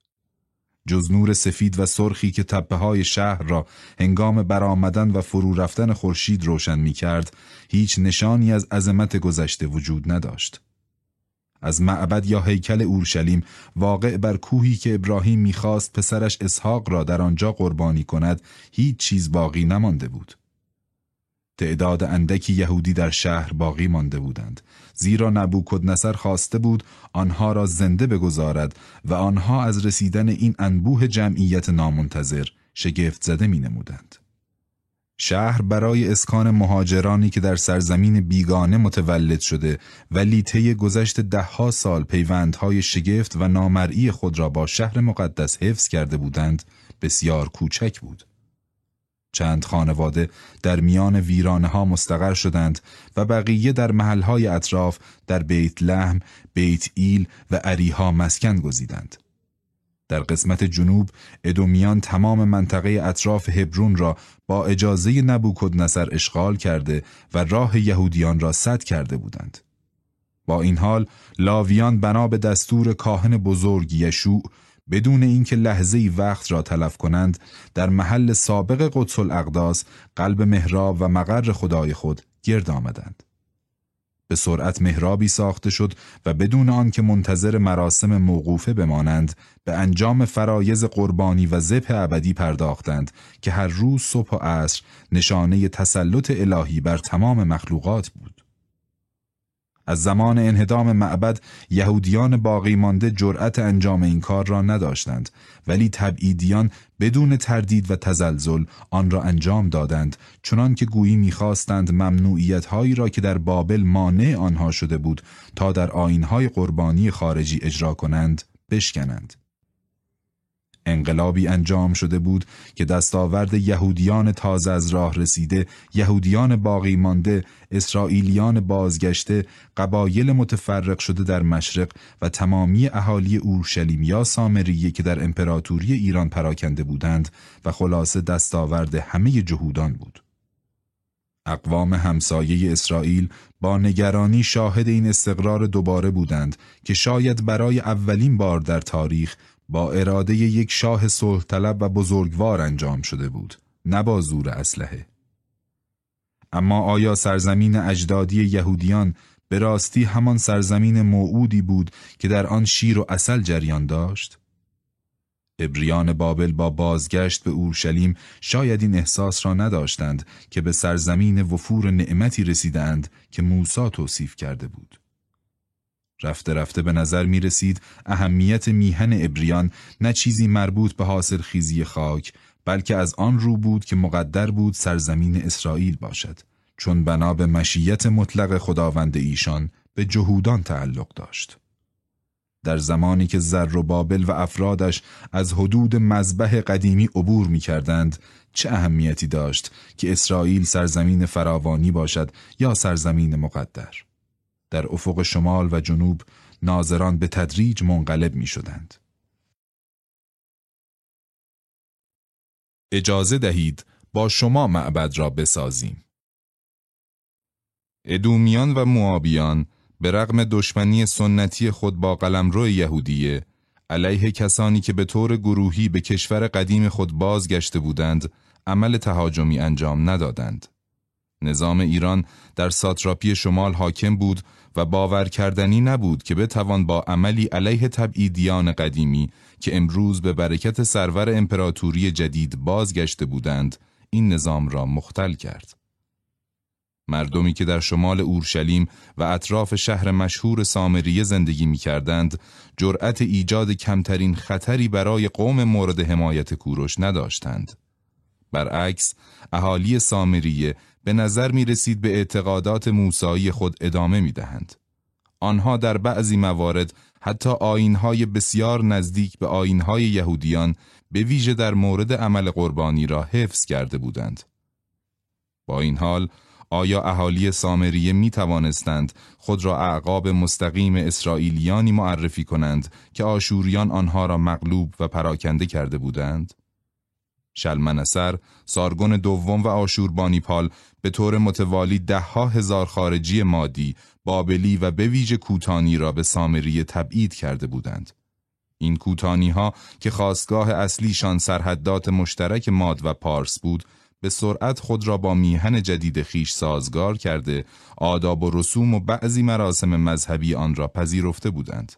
S1: جز نور سفید و سرخی که تپه های شهر را هنگام برآمدن و فرو رفتن خورشید روشن می کرد، هیچ نشانی از عظمت گذشته وجود نداشت. از معبد یا هیکل اورشلیم واقع بر کوهی که ابراهیم می‌خواست پسرش اسحاق را در آنجا قربانی کند هیچ چیز باقی نمانده بود. تعداد اندکی یهودی در شهر باقی مانده بودند زیرا نبوکدنصر خواسته بود آنها را زنده بگذارد و آنها از رسیدن این انبوه جمعیت نامنتظر شگفت زده می نمودند. شهر برای اسکان مهاجرانی که در سرزمین بیگانه متولد شده ولی طی گذشت دهها سال پیوندهای شگفت و نامرئی خود را با شهر مقدس حفظ کرده بودند بسیار کوچک بود. چند خانواده در میان ویرانه ها مستقر شدند و بقیه در محلهای اطراف در بیت لحم، بیت ایل و عریها مسکن گزیدند. در قسمت جنوب ادومیان تمام منطقه اطراف هبرون را با اجازه نبوکدنصر اشغال کرده و راه یهودیان را سد کرده بودند. با این حال لاویان بنا به دستور کاهن بزرگ یشوع بدون اینکه لحظه ای وقت را تلف کنند در محل سابق قدس الاقداس قلب محراب و مقر خدای خود گرد آمدند. به سرعت محرابی ساخته شد و بدون آنکه منتظر مراسم موقوفه بمانند به انجام فرایز قربانی و ذبح ابدی پرداختند که هر روز صبح و عصر نشانه تسلط الهی بر تمام مخلوقات بود. از زمان انهدام معبد یهودیان باقی مانده جرأت انجام این کار را نداشتند ولی تبعیدیان بدون تردید و تزلزل آن را انجام دادند چنان که گویی می‌خواستند ممنوعیت هایی را که در بابل مانع آنها شده بود تا در آینهای قربانی خارجی اجرا کنند بشکنند. انقلابی انجام شده بود که دستاورد یهودیان تازه از راه رسیده، یهودیان باقی مانده، اسرائیلیان بازگشته، قبایل متفرق شده در مشرق و تمامی اهالی اورشلیم یا سامریه که در امپراتوری ایران پراکنده بودند و خلاصه دستاورد همه جهودان بود. اقوام همسایه اسرائیل با نگرانی شاهد این استقرار دوباره بودند که شاید برای اولین بار در تاریخ با اراده یک شاه صلح طلب و بزرگوار انجام شده بود نه با زور اسلحه اما آیا سرزمین اجدادی یهودیان به راستی همان سرزمین موعودی بود که در آن شیر و اصل جریان داشت؟ ابریان بابل با بازگشت به اورشلیم شاید این احساس را نداشتند که به سرزمین وفور نعمتی رسیدند که موسی توصیف کرده بود. رفته رفته به نظر می رسید اهمیت میهن ابریان نه چیزی مربوط به حاصل خیزی خاک بلکه از آن رو بود که مقدر بود سرزمین اسرائیل باشد چون بنا به مشیت مطلق خداوند ایشان به جهودان تعلق داشت. در زمانی که زر و بابل و افرادش از حدود مذبح قدیمی عبور می کردند، چه اهمیتی داشت که اسرائیل سرزمین فراوانی باشد یا سرزمین مقدر؟ در افق شمال و جنوب ناظران به تدریج منقلب می شدند. اجازه دهید با شما معبد را بسازیم. ادومیان و موابیان به رغم دشمنی سنتی خود با قلمرو یهودیه علیه کسانی که به طور گروهی به کشور قدیم خود بازگشته بودند عمل تهاجمی انجام ندادند. نظام ایران در ساتراپی شمال حاکم بود و باور کردنی نبود که بتوان با عملی علیه تبعیدیان قدیمی که امروز به برکت سرور امپراتوری جدید بازگشته بودند این نظام را مختل کرد. مردمی که در شمال اورشلیم و اطراف شهر مشهور سامریه زندگی می کردند، جرأت ایجاد کمترین خطری برای قوم مورد حمایت کوروش نداشتند. برعکس، اهالی سامریه به نظر می رسید به اعتقادات موسایی خود ادامه می دهند. آنها در بعضی موارد حتی آینهای بسیار نزدیک به آینهای یهودیان به ویژه در مورد عمل قربانی را حفظ کرده بودند. با این حال آیا اهالی سامریه می توانستند خود را اعقاب مستقیم اسرائیلیانی معرفی کنند که آشوریان آنها را مغلوب و پراکنده کرده بودند؟ شلمنسر، سارگون دوم و آشوربانیپال به طور متوالی دهها هزار خارجی مادی، بابلی و به کوتانی را به سامریه تبعید کرده بودند. این کوتانی ها که خواستگاه اصلیشان سرحدات مشترک ماد و پارس بود، به سرعت خود را با میهن جدید خیش سازگار کرده، آداب و رسوم و بعضی مراسم مذهبی آن را پذیرفته بودند.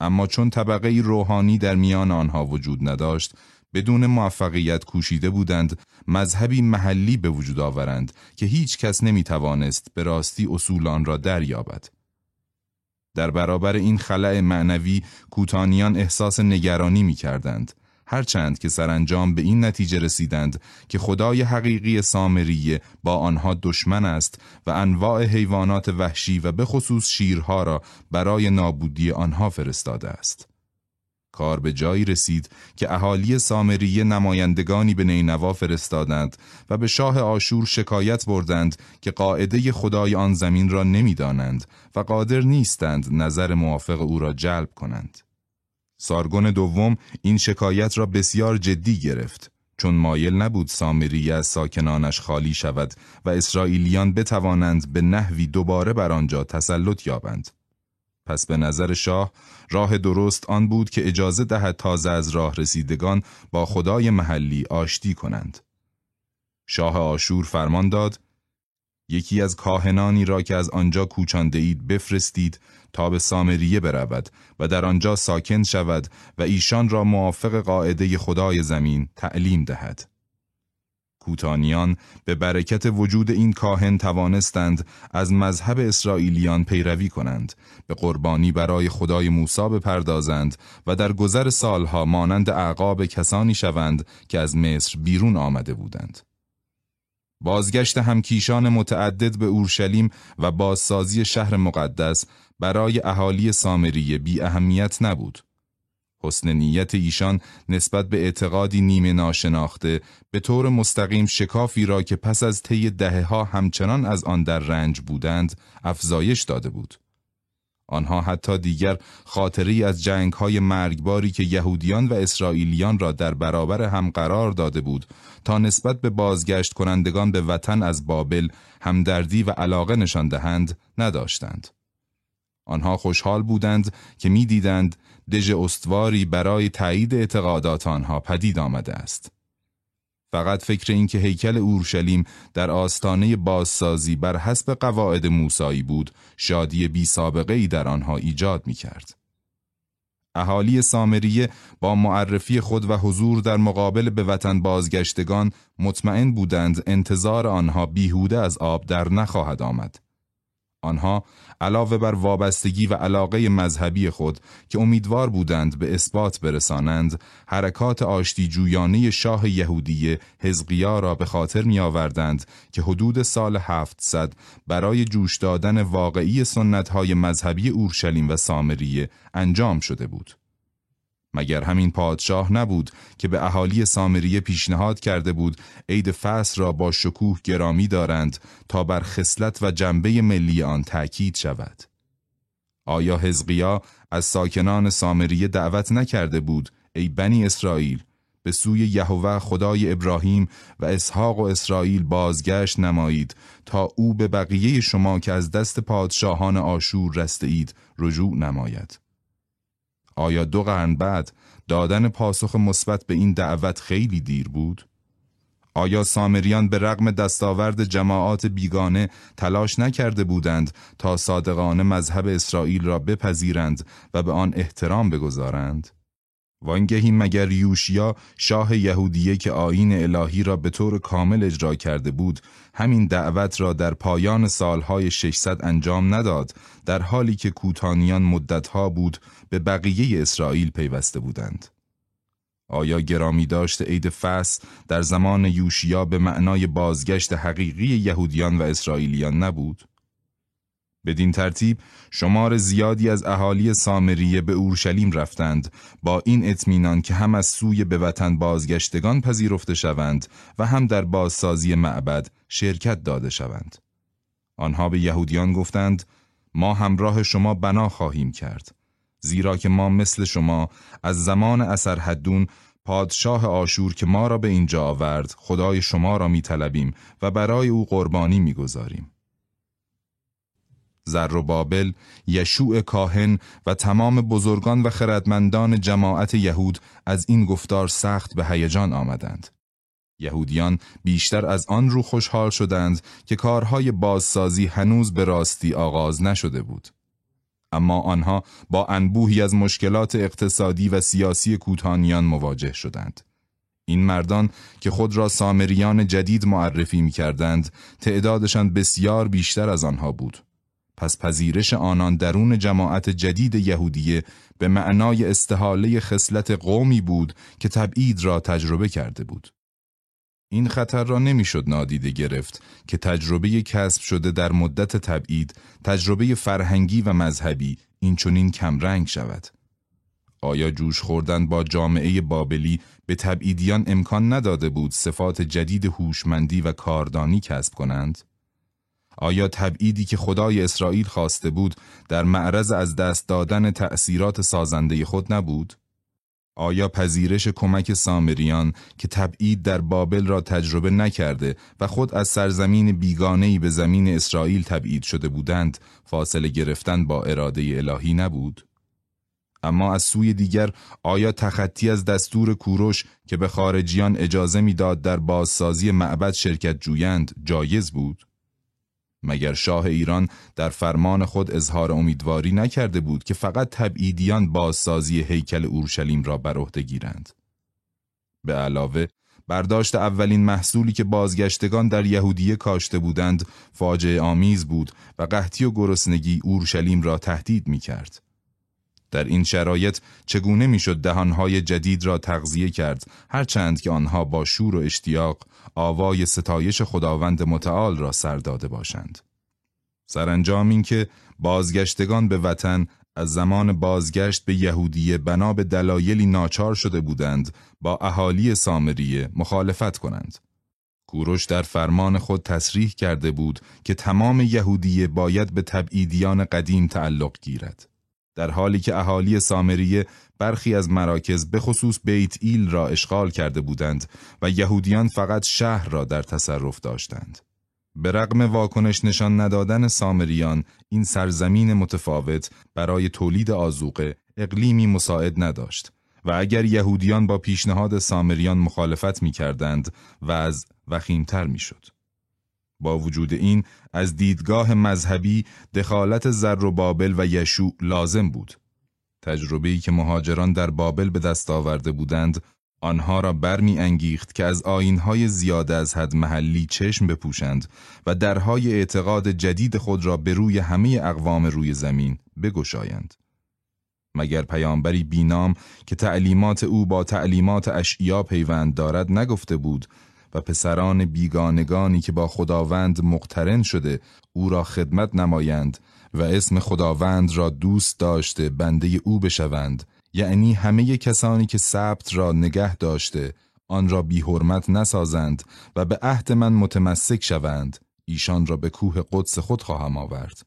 S1: اما چون طبقه روحانی در میان آنها وجود نداشت، بدون موفقیت کوشیده بودند مذهبی محلی به وجود آورند که هیچ کس نمی توانست به راستی اصول آن را دریابد. در برابر این خلع معنوی کوتانیان احساس نگرانی می کردند. هرچند که سرانجام به این نتیجه رسیدند که خدای حقیقی سامریه با آنها دشمن است و انواع حیوانات وحشی و به خصوص شیرها را برای نابودی آنها فرستاده است. کار به جایی رسید که اهالی سامریه نمایندگانی به نینوا فرستادند و به شاه آشور شکایت بردند که قاعده خدای آن زمین را نمی‌دانند و قادر نیستند نظر موافق او را جلب کنند. سارگون دوم این شکایت را بسیار جدی گرفت چون مایل نبود سامریه از ساکنانش خالی شود و اسرائیلیان بتوانند به نحوی دوباره بر آنجا تسلط یابند. پس به نظر شاه راه درست آن بود که اجازه دهد تازه از راه رسیدگان با خدای محلی آشتی کنند. شاه آشور فرمان داد یکی از کاهنانی را که از آنجا کوچانده اید بفرستید تا به سامریه برود و در آنجا ساکن شود و ایشان را موافق قاعده خدای زمین تعلیم دهد. کوتانیان به برکت وجود این کاهن توانستند از مذهب اسرائیلیان پیروی کنند به قربانی برای خدای موسی بپردازند و در گذر سالها مانند اعقاب کسانی شوند که از مصر بیرون آمده بودند. بازگشت همکیشان متعدد به اورشلیم و بازسازی شهر مقدس برای اهالی سامریه بی اهمیت نبود. حسن نیت ایشان نسبت به اعتقادی نیمه ناشناخته به طور مستقیم شکافی را که پس از طی دهه ها همچنان از آن در رنج بودند افزایش داده بود. آنها حتی دیگر خاطری از جنگ های مرگباری که یهودیان و اسرائیلیان را در برابر هم قرار داده بود تا نسبت به بازگشت کنندگان به وطن از بابل همدردی و علاقه نشان دهند نداشتند. آنها خوشحال بودند که می‌دیدند دژ استواری برای تایید اعتقادات آنها پدید آمده است. فقط فکر این که هیکل اورشلیم در آستانه بازسازی بر حسب قواعد موسایی بود، شادی بی سابقه ای در آنها ایجاد می کرد. اهالی سامریه با معرفی خود و حضور در مقابل به وطن بازگشتگان مطمئن بودند انتظار آنها بیهوده از آب در نخواهد آمد. آنها علاوه بر وابستگی و علاقه مذهبی خود که امیدوار بودند به اثبات برسانند حرکات آشتی جویانه شاه یهودی حزقیا را به خاطر می آوردند که حدود سال 700 برای جوش دادن واقعی سنتهای مذهبی اورشلیم و سامریه انجام شده بود. مگر همین پادشاه نبود که به اهالی سامریه پیشنهاد کرده بود عید فصل را با شکوه گرامی دارند تا بر خصلت و جنبه ملی آن تأکید شود؟ آیا حزقیا از ساکنان سامریه دعوت نکرده بود ای بنی اسرائیل؟ به سوی یهوه خدای ابراهیم و اسحاق و اسرائیل بازگشت نمایید تا او به بقیه شما که از دست پادشاهان آشور رسته اید رجوع نماید. آیا دو قرن بعد دادن پاسخ مثبت به این دعوت خیلی دیر بود؟ آیا سامریان به رغم دستاورد جماعات بیگانه تلاش نکرده بودند تا صادقانه مذهب اسرائیل را بپذیرند و به آن احترام بگذارند؟ وانگهی مگر یوشیا شاه یهودیه که آین الهی را به طور کامل اجرا کرده بود همین دعوت را در پایان سالهای 600 انجام نداد در حالی که کوتانیان مدتها بود به بقیه اسرائیل پیوسته بودند آیا گرامی داشت عید فس در زمان یوشیا به معنای بازگشت حقیقی یهودیان و اسرائیلیان نبود؟ بدین ترتیب شمار زیادی از اهالی سامریه به اورشلیم رفتند. با این اطمینان که هم از سوی به وطن بازگشتگان پذیرفته شوند و هم در بازسازی معبد شرکت داده شوند. آنها به یهودیان گفتند ما همراه شما بنا خواهیم کرد. زیرا که ما مثل شما از زمان اثر حدون پادشاه آشور که ما را به اینجا آورد خدای شما را می طلبیم و برای او قربانی می زر و بابل، یشوع کاهن و تمام بزرگان و خردمندان جماعت یهود از این گفتار سخت به هیجان آمدند. یهودیان بیشتر از آن رو خوشحال شدند که کارهای بازسازی هنوز به راستی آغاز نشده بود. اما آنها با انبوهی از مشکلات اقتصادی و سیاسی کوتانیان مواجه شدند. این مردان که خود را سامریان جدید معرفی می کردند، تعدادشان بسیار بیشتر از آنها بود. پس پذیرش آنان درون جماعت جدید یهودیه به معنای استحاله خصلت قومی بود که تبعید را تجربه کرده بود. این خطر را نمی‌شد نادیده گرفت که تجربه کسب شده در مدت تبعید تجربه فرهنگی و مذهبی این چونین کمرنگ شود. آیا جوش خوردن با جامعه بابلی به تبعیدیان امکان نداده بود صفات جدید هوشمندی و کاردانی کسب کنند؟ آیا تبعیدی که خدای اسرائیل خواسته بود در معرض از دست دادن تأثیرات سازنده خود نبود؟ آیا پذیرش کمک سامریان که تبعید در بابل را تجربه نکرده و خود از سرزمین بیگانهی به زمین اسرائیل تبعید شده بودند فاصله گرفتن با اراده الهی نبود؟ اما از سوی دیگر آیا تخطی از دستور کوروش که به خارجیان اجازه می‌داد در بازسازی معبد شرکت جویند جایز بود؟ مگر شاه ایران در فرمان خود اظهار امیدواری نکرده بود که فقط تبعیدیان بازسازی هیکل اورشلیم را بر عهده گیرند به علاوه برداشت اولین محصولی که بازگشتگان در یهودیه کاشته بودند فاجعه آمیز بود و قحطی و گرسنگی اورشلیم را تهدید می کرد. در این شرایط چگونه می‌شد دهانهای جدید را تغذیه کرد هرچند که آنها با شور و اشتیاق آوای ستایش خداوند متعال را سر داده باشند. سرانجام اینکه بازگشتگان به وطن از زمان بازگشت به یهودیه بنا به دلایلی ناچار شده بودند با اهالی سامریه مخالفت کنند. کوروش در فرمان خود تصریح کرده بود که تمام یهودیه باید به تبعیدیان قدیم تعلق گیرد. در حالی که اهالی سامریه برخی از مراکز به خصوص بیت ایل را اشغال کرده بودند و یهودیان فقط شهر را در تصرف داشتند. به رغم واکنش نشان ندادن سامریان این سرزمین متفاوت برای تولید آزوقه اقلیمی مساعد نداشت و اگر یهودیان با پیشنهاد سامریان مخالفت می کردند و از وخیمتر می شد. با وجود این از دیدگاه مذهبی دخالت زر و بابل و یشوع لازم بود. تجربه‌ای که مهاجران در بابل به دست آورده بودند آنها را برمی انگیخت که از آینهای زیاده از حد محلی چشم بپوشند و درهای اعتقاد جدید خود را به روی همه اقوام روی زمین بگشایند. مگر پیامبری بینام که تعلیمات او با تعلیمات اشعیا پیوند دارد نگفته بود و پسران بیگانگانی که با خداوند مقترن شده او را خدمت نمایند و اسم خداوند را دوست داشته بنده او بشوند. یعنی همه کسانی که ثبت را نگه داشته آن را بی حرمت نسازند و به عهد من متمسک شوند. ایشان را به کوه قدس خود خواهم آورد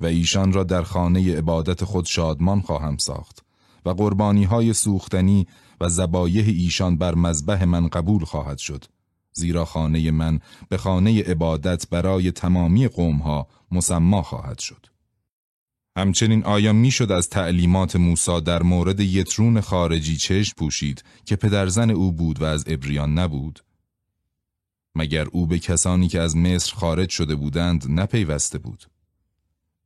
S1: و ایشان را در خانه عبادت خود شادمان خواهم ساخت و قربانی های سوختنی و زبایه ایشان بر مذبح من قبول خواهد شد. زیرا خانه من به خانه عبادت برای تمامی قومها مسما خواهد شد. همچنین آیا می‌شد از تعلیمات موسی در مورد یترون خارجی چشم پوشید که پدرزن او بود و از ابریان نبود؟ مگر او به کسانی که از مصر خارج شده بودند نپیوسته بود؟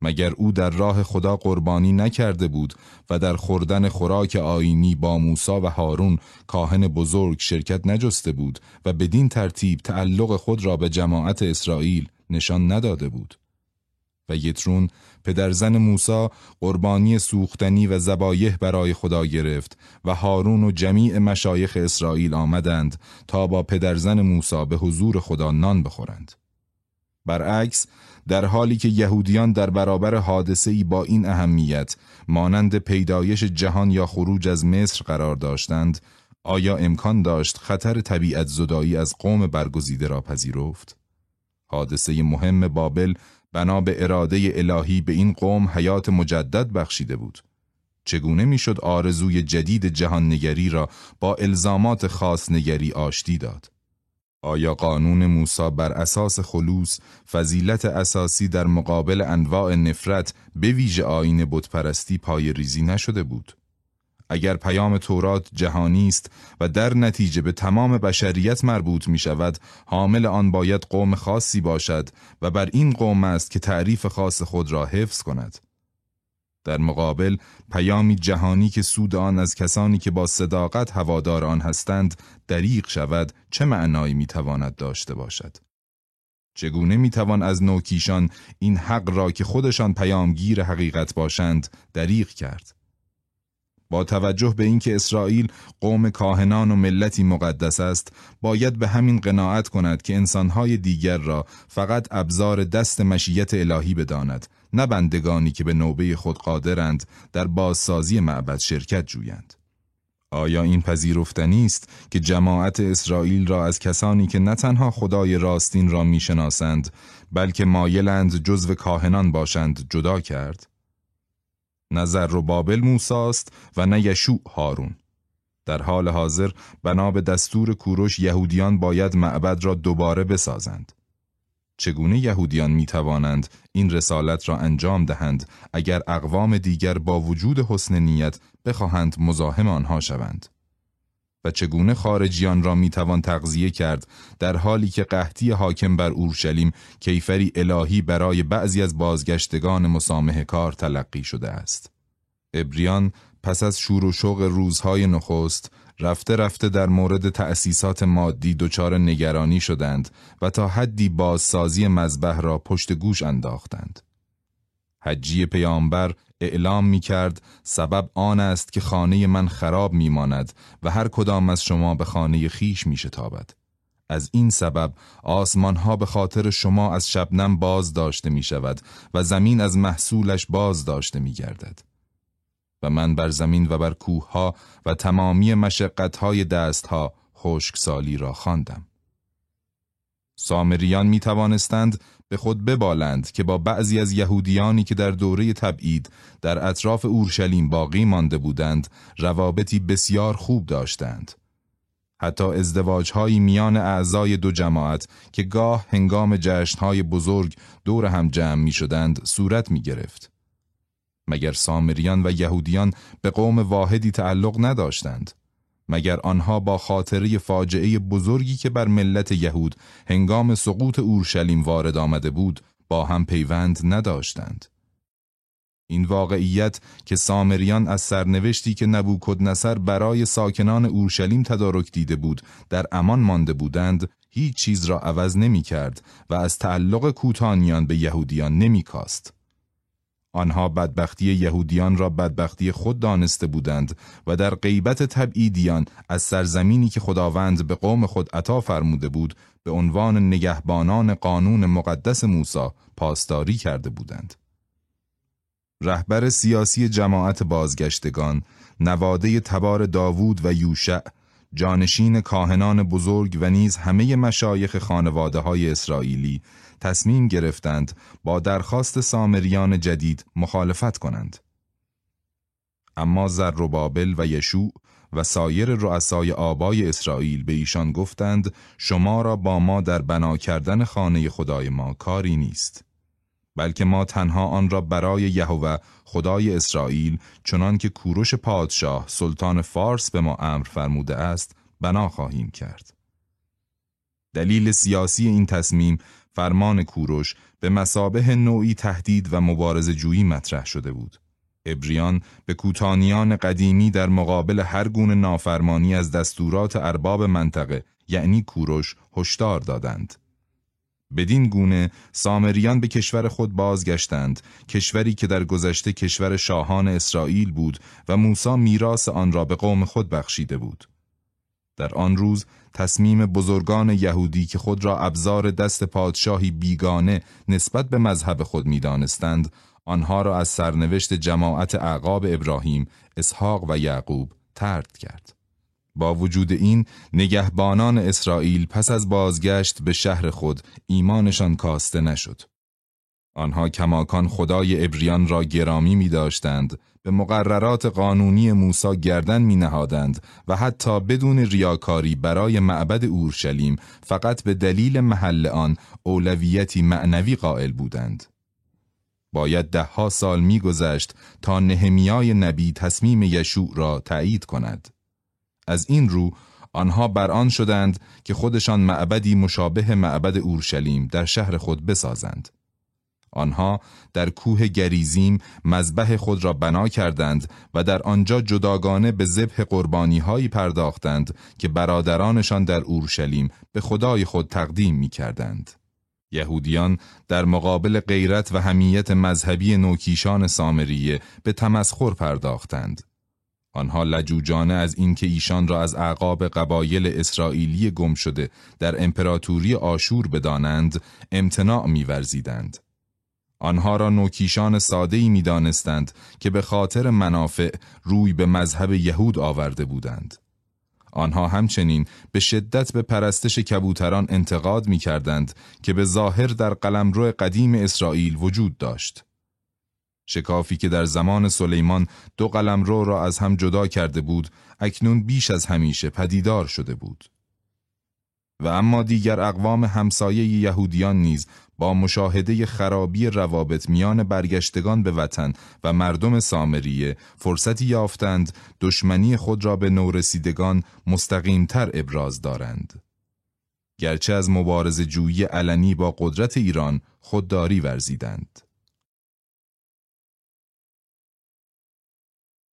S1: مگر او در راه خدا قربانی نکرده بود و در خوردن خوراک آینی با موسی و هارون کاهن بزرگ شرکت نجسته بود و بدین ترتیب تعلق خود را به جماعت اسرائیل نشان نداده بود. و یترون پدرزن موسی قربانی سوختنی و زبایه برای خدا گرفت و هارون و جمیع مشایخ اسرائیل آمدند تا با پدرزن موسی به حضور خدا نان بخورند. برعکس در حالی که یهودیان در برابر حادثه ای با این اهمیت مانند پیدایش جهان یا خروج از مصر قرار داشتند آیا امکان داشت خطر طبیعت زدایی از قوم برگزیده را پذیرفت؟ حادثه مهم بابل بنا به اراده الهی به این قوم حیات مجدد بخشیده بود. چگونه می‌شد آرزوی جدید جهان نگری را با الزامات خاص نگری آشتی داد؟ آیا قانون موسی بر اساس خلوص فضیلت اساسی در مقابل انواع نفرت به ویژه آین بتپرستی پای ریزی نشده بود؟ اگر پیام تورات جهانی است و در نتیجه به تمام بشریت مربوط می شود، حامل آن باید قوم خاصی باشد و بر این قوم است که تعریف خاص خود را حفظ کند. در مقابل پیامی جهانی که سود آن از کسانی که با صداقت هوادار آن هستند دریغ شود چه معنایی می‌تواند داشته باشد؟ چگونه می‌توان از نوکیشان این حق را که خودشان پیامگیر حقیقت باشند دریغ کرد؟ با توجه به اینکه اسرائیل قوم کاهنان و ملتی مقدس است باید به همین قناعت کند که انسانهای دیگر را فقط ابزار دست مشیت الهی بداند نه بندگانی که به نوبه خود قادرند در بازسازی معبد شرکت جویند. آیا این پذیرفتنی است که جماعت اسرائیل را از کسانی که نه تنها خدای راستین را می‌شناسند بلکه مایلند جزو کاهنان باشند جدا کرد؟ نظر و بابل موساست و نه یشوع هارون. در حال حاضر بنا به دستور کوروش یهودیان باید معبد را دوباره بسازند. چگونه یهودیان می توانند این رسالت را انجام دهند اگر اقوام دیگر با وجود حسن نیت بخواهند مزاحم آنها شوند؟ و چگونه خارجیان را می توان تغذیه کرد در حالی که قحطی حاکم بر اورشلیم کیفری الهی برای بعضی از بازگشتگان مسامه کار تلقی شده است. ابریان پس از شور و شوق روزهای نخست رفته رفته در مورد تأسیسات مادی دچار نگرانی شدند و تا حدی بازسازی مذبح را پشت گوش انداختند. حجی پیامبر اعلام می کرد سبب آن است که خانه من خراب می ماند و هر کدام از شما به خانه خیش می شتابد. از این سبب آسمان ها به خاطر شما از شبنم باز داشته می شود و زمین از محصولش باز داشته می گردد. و من بر زمین و بر کوه ها و تمامی مشقت های دست ها خشکسالی را خواندم. سامریان می توانستند به خود ببالند که با بعضی از یهودیانی که در دوره تبعید در اطراف اورشلیم باقی مانده بودند روابطی بسیار خوب داشتند. حتی ازدواجهایی میان اعضای دو جماعت که گاه هنگام جشنهای بزرگ دور هم جمع می شدند صورت می گرفت. مگر سامریان و یهودیان به قوم واحدی تعلق نداشتند مگر آنها با خاطره فاجعه بزرگی که بر ملت یهود هنگام سقوط اورشلیم وارد آمده بود با هم پیوند نداشتند این واقعیت که سامریان از سرنوشتی که نبوکد نصر برای ساکنان اورشلیم تدارک دیده بود در امان مانده بودند هیچ چیز را عوض نمی کرد و از تعلق کوتانیان به یهودیان نمی کاست. آنها بدبختی یهودیان را بدبختی خود دانسته بودند و در غیبت تبعیدیان از سرزمینی که خداوند به قوم خود عطا فرموده بود به عنوان نگهبانان قانون مقدس موسی پاسداری کرده بودند. رهبر سیاسی جماعت بازگشتگان، نواده تبار داوود و یوشع، جانشین کاهنان بزرگ و نیز همه مشایخ خانواده های اسرائیلی تصمیم گرفتند با درخواست سامریان جدید مخالفت کنند. اما بابل و یشوع و سایر رؤسای آبای اسرائیل به ایشان گفتند شما را با ما در بنا کردن خانه خدای ما کاری نیست. بلکه ما تنها آن را برای یهوه خدای اسرائیل چنان که کوروش پادشاه سلطان فارس به ما امر فرموده است بنا خواهیم کرد. دلیل سیاسی این تصمیم فرمان کوروش به مسابه نوعی تهدید و مبارز جویی مطرح شده بود. ابریان به کوتانیان قدیمی در مقابل هر گونه نافرمانی از دستورات ارباب منطقه یعنی کوروش هشدار دادند. بدین گونه سامریان به کشور خود بازگشتند کشوری که در گذشته کشور شاهان اسرائیل بود و موسی میراث آن را به قوم خود بخشیده بود در آن روز تصمیم بزرگان یهودی که خود را ابزار دست پادشاهی بیگانه نسبت به مذهب خود می‌دانستند آنها را از سرنوشت جماعت اعقاب ابراهیم، اسحاق و یعقوب ترد کرد. با وجود این نگهبانان اسرائیل پس از بازگشت به شهر خود ایمانشان کاسته نشد. آنها کماکان خدای ابریان را گرامی می داشتند، به مقررات قانونی موسی گردن می نهادند و حتی بدون ریاکاری برای معبد اورشلیم فقط به دلیل محل آن اولویتی معنوی قائل بودند. باید دهها سال میگذشت تا نهمیای نبی تصمیم یشوع را تایید کند. از این رو آنها بر آن شدند که خودشان معبدی مشابه معبد اورشلیم در شهر خود بسازند. آنها در کوه گریزیم مذبح خود را بنا کردند و در آنجا جداگانه به ذبح قربانی هایی پرداختند که برادرانشان در اورشلیم به خدای خود تقدیم می کردند. یهودیان در مقابل غیرت و همیت مذهبی نوکیشان سامریه به تمسخر پرداختند. آنها لجوجانه از اینکه ایشان را از اعقاب قبایل اسرائیلی گم شده در امپراتوری آشور بدانند امتناع می‌ورزیدند. آنها را نوکیشان ساده ای که به خاطر منافع روی به مذهب یهود آورده بودند. آنها همچنین به شدت به پرستش کبوتران انتقاد می کردند که به ظاهر در قلمرو قدیم اسرائیل وجود داشت. شکافی که در زمان سلیمان دو قلمرو را از هم جدا کرده بود، اکنون بیش از همیشه پدیدار شده بود. و اما دیگر اقوام همسایه یهودیان نیز با مشاهده خرابی روابط میان برگشتگان به وطن و مردم سامریه فرصتی یافتند دشمنی خود را به نورسیدگان مستقیمتر ابراز دارند. گرچه از مبارز جویی علنی با قدرت ایران خودداری ورزیدند.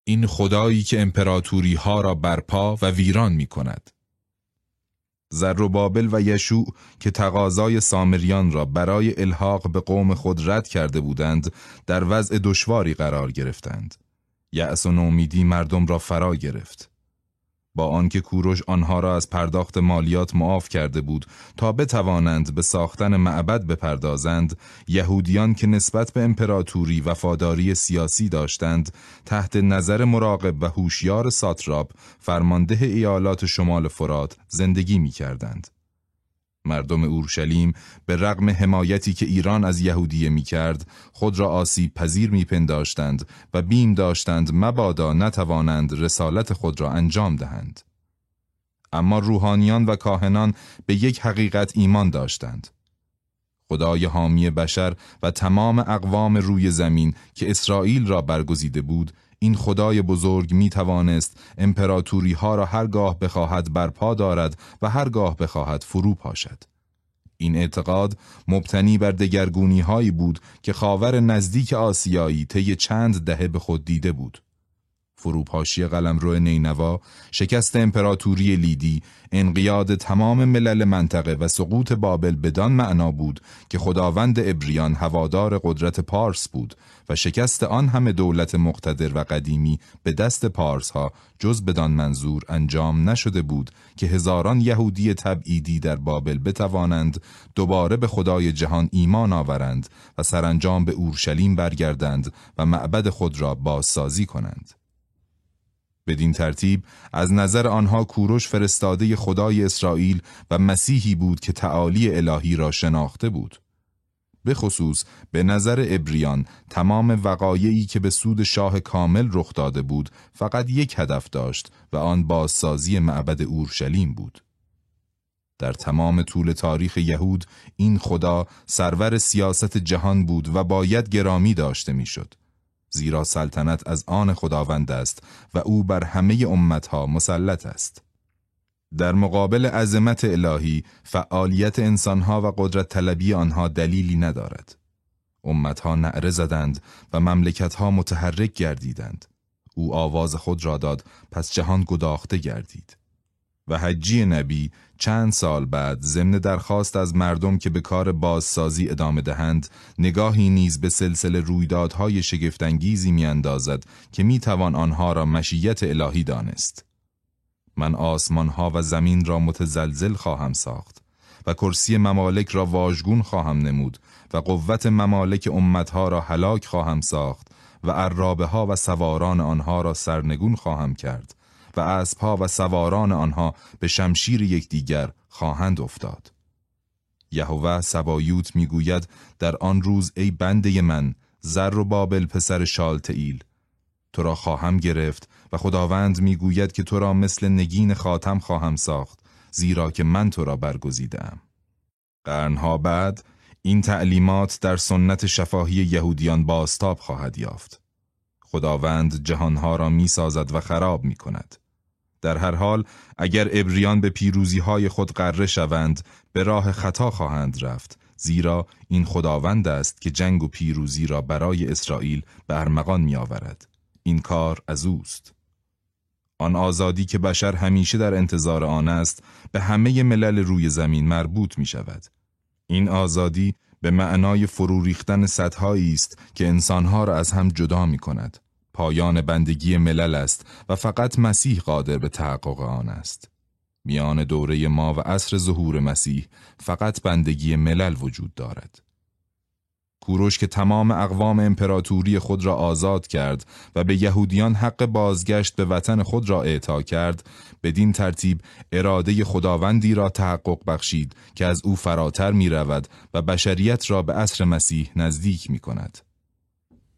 S1: این خدایی که امپراتوری ها را برپا و ویران می کند. بابل و یشوع که تقاضای سامریان را برای الحاق به قوم خود رد کرده بودند در وضع دشواری قرار گرفتند. یأس و نومیدی مردم را فرا گرفت. با آنکه کوروش آنها را از پرداخت مالیات معاف کرده بود تا بتوانند به ساختن معبد بپردازند یهودیان که نسبت به امپراتوری وفاداری سیاسی داشتند تحت نظر مراقب و هوشیار ساتراب فرمانده ایالات شمال فرات زندگی می کردند. مردم اورشلیم به رغم حمایتی که ایران از یهودیه می کرد خود را آسیب پذیر می پنداشتند و بیم داشتند مبادا نتوانند رسالت خود را انجام دهند. اما روحانیان و کاهنان به یک حقیقت ایمان داشتند. خدای حامی بشر و تمام اقوام روی زمین که اسرائیل را برگزیده بود این خدای بزرگ می توانست امپراتوری ها را هرگاه بخواهد برپا دارد و هرگاه بخواهد فرو پاشد. این اعتقاد مبتنی بر دگرگونی هایی بود که خاور نزدیک آسیایی طی چند دهه به خود دیده بود. فروپاشی قلمرو نینوا، شکست امپراتوری لیدی، انقیاد تمام ملل منطقه و سقوط بابل بدان معنا بود که خداوند ابریان هوادار قدرت پارس بود و شکست آن همه دولت مقتدر و قدیمی به دست پارس ها جز بدان منظور انجام نشده بود که هزاران یهودی تبعیدی در بابل بتوانند دوباره به خدای جهان ایمان آورند و سرانجام به اورشلیم برگردند و معبد خود را بازسازی کنند. بدین ترتیب از نظر آنها کوروش فرستاده خدای اسرائیل و مسیحی بود که تعالی الهی را شناخته بود. به خصوص به نظر ابریان تمام وقایعی که به سود شاه کامل رخ داده بود فقط یک هدف داشت و آن بازسازی معبد اورشلیم بود. در تمام طول تاریخ یهود این خدا سرور سیاست جهان بود و باید گرامی داشته می‌شد. زیرا سلطنت از آن خداوند است و او بر همه امتها مسلط است. در مقابل عظمت الهی فعالیت انسانها و قدرت طلبی آنها دلیلی ندارد. امتها نعره زدند و مملکتها متحرک گردیدند. او آواز خود را داد پس جهان گداخته گردید. و حجی نبی چند سال بعد ضمن درخواست از مردم که به کار بازسازی ادامه دهند نگاهی نیز به سلسله رویدادهای شگفتانگیزی میاندازد که می‌توان آنها را مشیت الهی دانست. من آسمان ها و زمین را متزلزل خواهم ساخت و کرسی ممالک را واژگون خواهم نمود و قوت ممالک امتها را هلاک خواهم ساخت و عرابه ها و سواران آنها را سرنگون خواهم کرد. و اسبها و سواران آنها به شمشیر یکدیگر خواهند افتاد. یهوه سبایوت می‌گوید در آن روز ای بنده من زر و بابل پسر شالتئیل تو را خواهم گرفت و خداوند می‌گوید که تو را مثل نگین خاتم خواهم ساخت زیرا که من تو را برگزیدم. قرنها بعد این تعلیمات در سنت شفاهی یهودیان باستاب خواهد یافت. خداوند جهانها را می سازد و خراب می کند. در هر حال اگر ابریان به پیروزی های خود قره شوند به راه خطا خواهند رفت زیرا این خداوند است که جنگ و پیروزی را برای اسرائیل به ارمغان می آورد. این کار از اوست. آن آزادی که بشر همیشه در انتظار آن است به همه ملل روی زمین مربوط می شود. این آزادی به معنای فرو ریختن سدهایی است که انسانها را از هم جدا می کند. پایان بندگی ملل است و فقط مسیح قادر به تحقق آن است. میان دوره ما و عصر ظهور مسیح فقط بندگی ملل وجود دارد. کوروش که تمام اقوام امپراتوری خود را آزاد کرد و به یهودیان حق بازگشت به وطن خود را اعطا کرد بدین ترتیب اراده خداوندی را تحقق بخشید که از او فراتر می رود و بشریت را به عصر مسیح نزدیک می کند.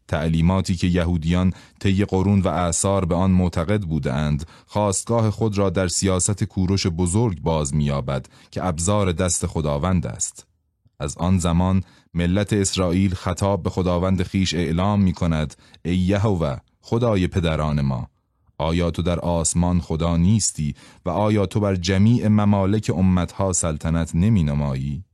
S1: تعلیماتی که یهودیان طی قرون و اعثار به آن معتقد بودند خواستگاه خود را در سیاست کوروش بزرگ باز می‌یابد که ابزار دست خداوند است از آن زمان ملت اسرائیل خطاب به خداوند خیش اعلام می کند ای یهوه خدای پدران ما آیا تو در آسمان خدا نیستی و آیا تو بر جمیع ممالک امتها سلطنت نمی نمایی؟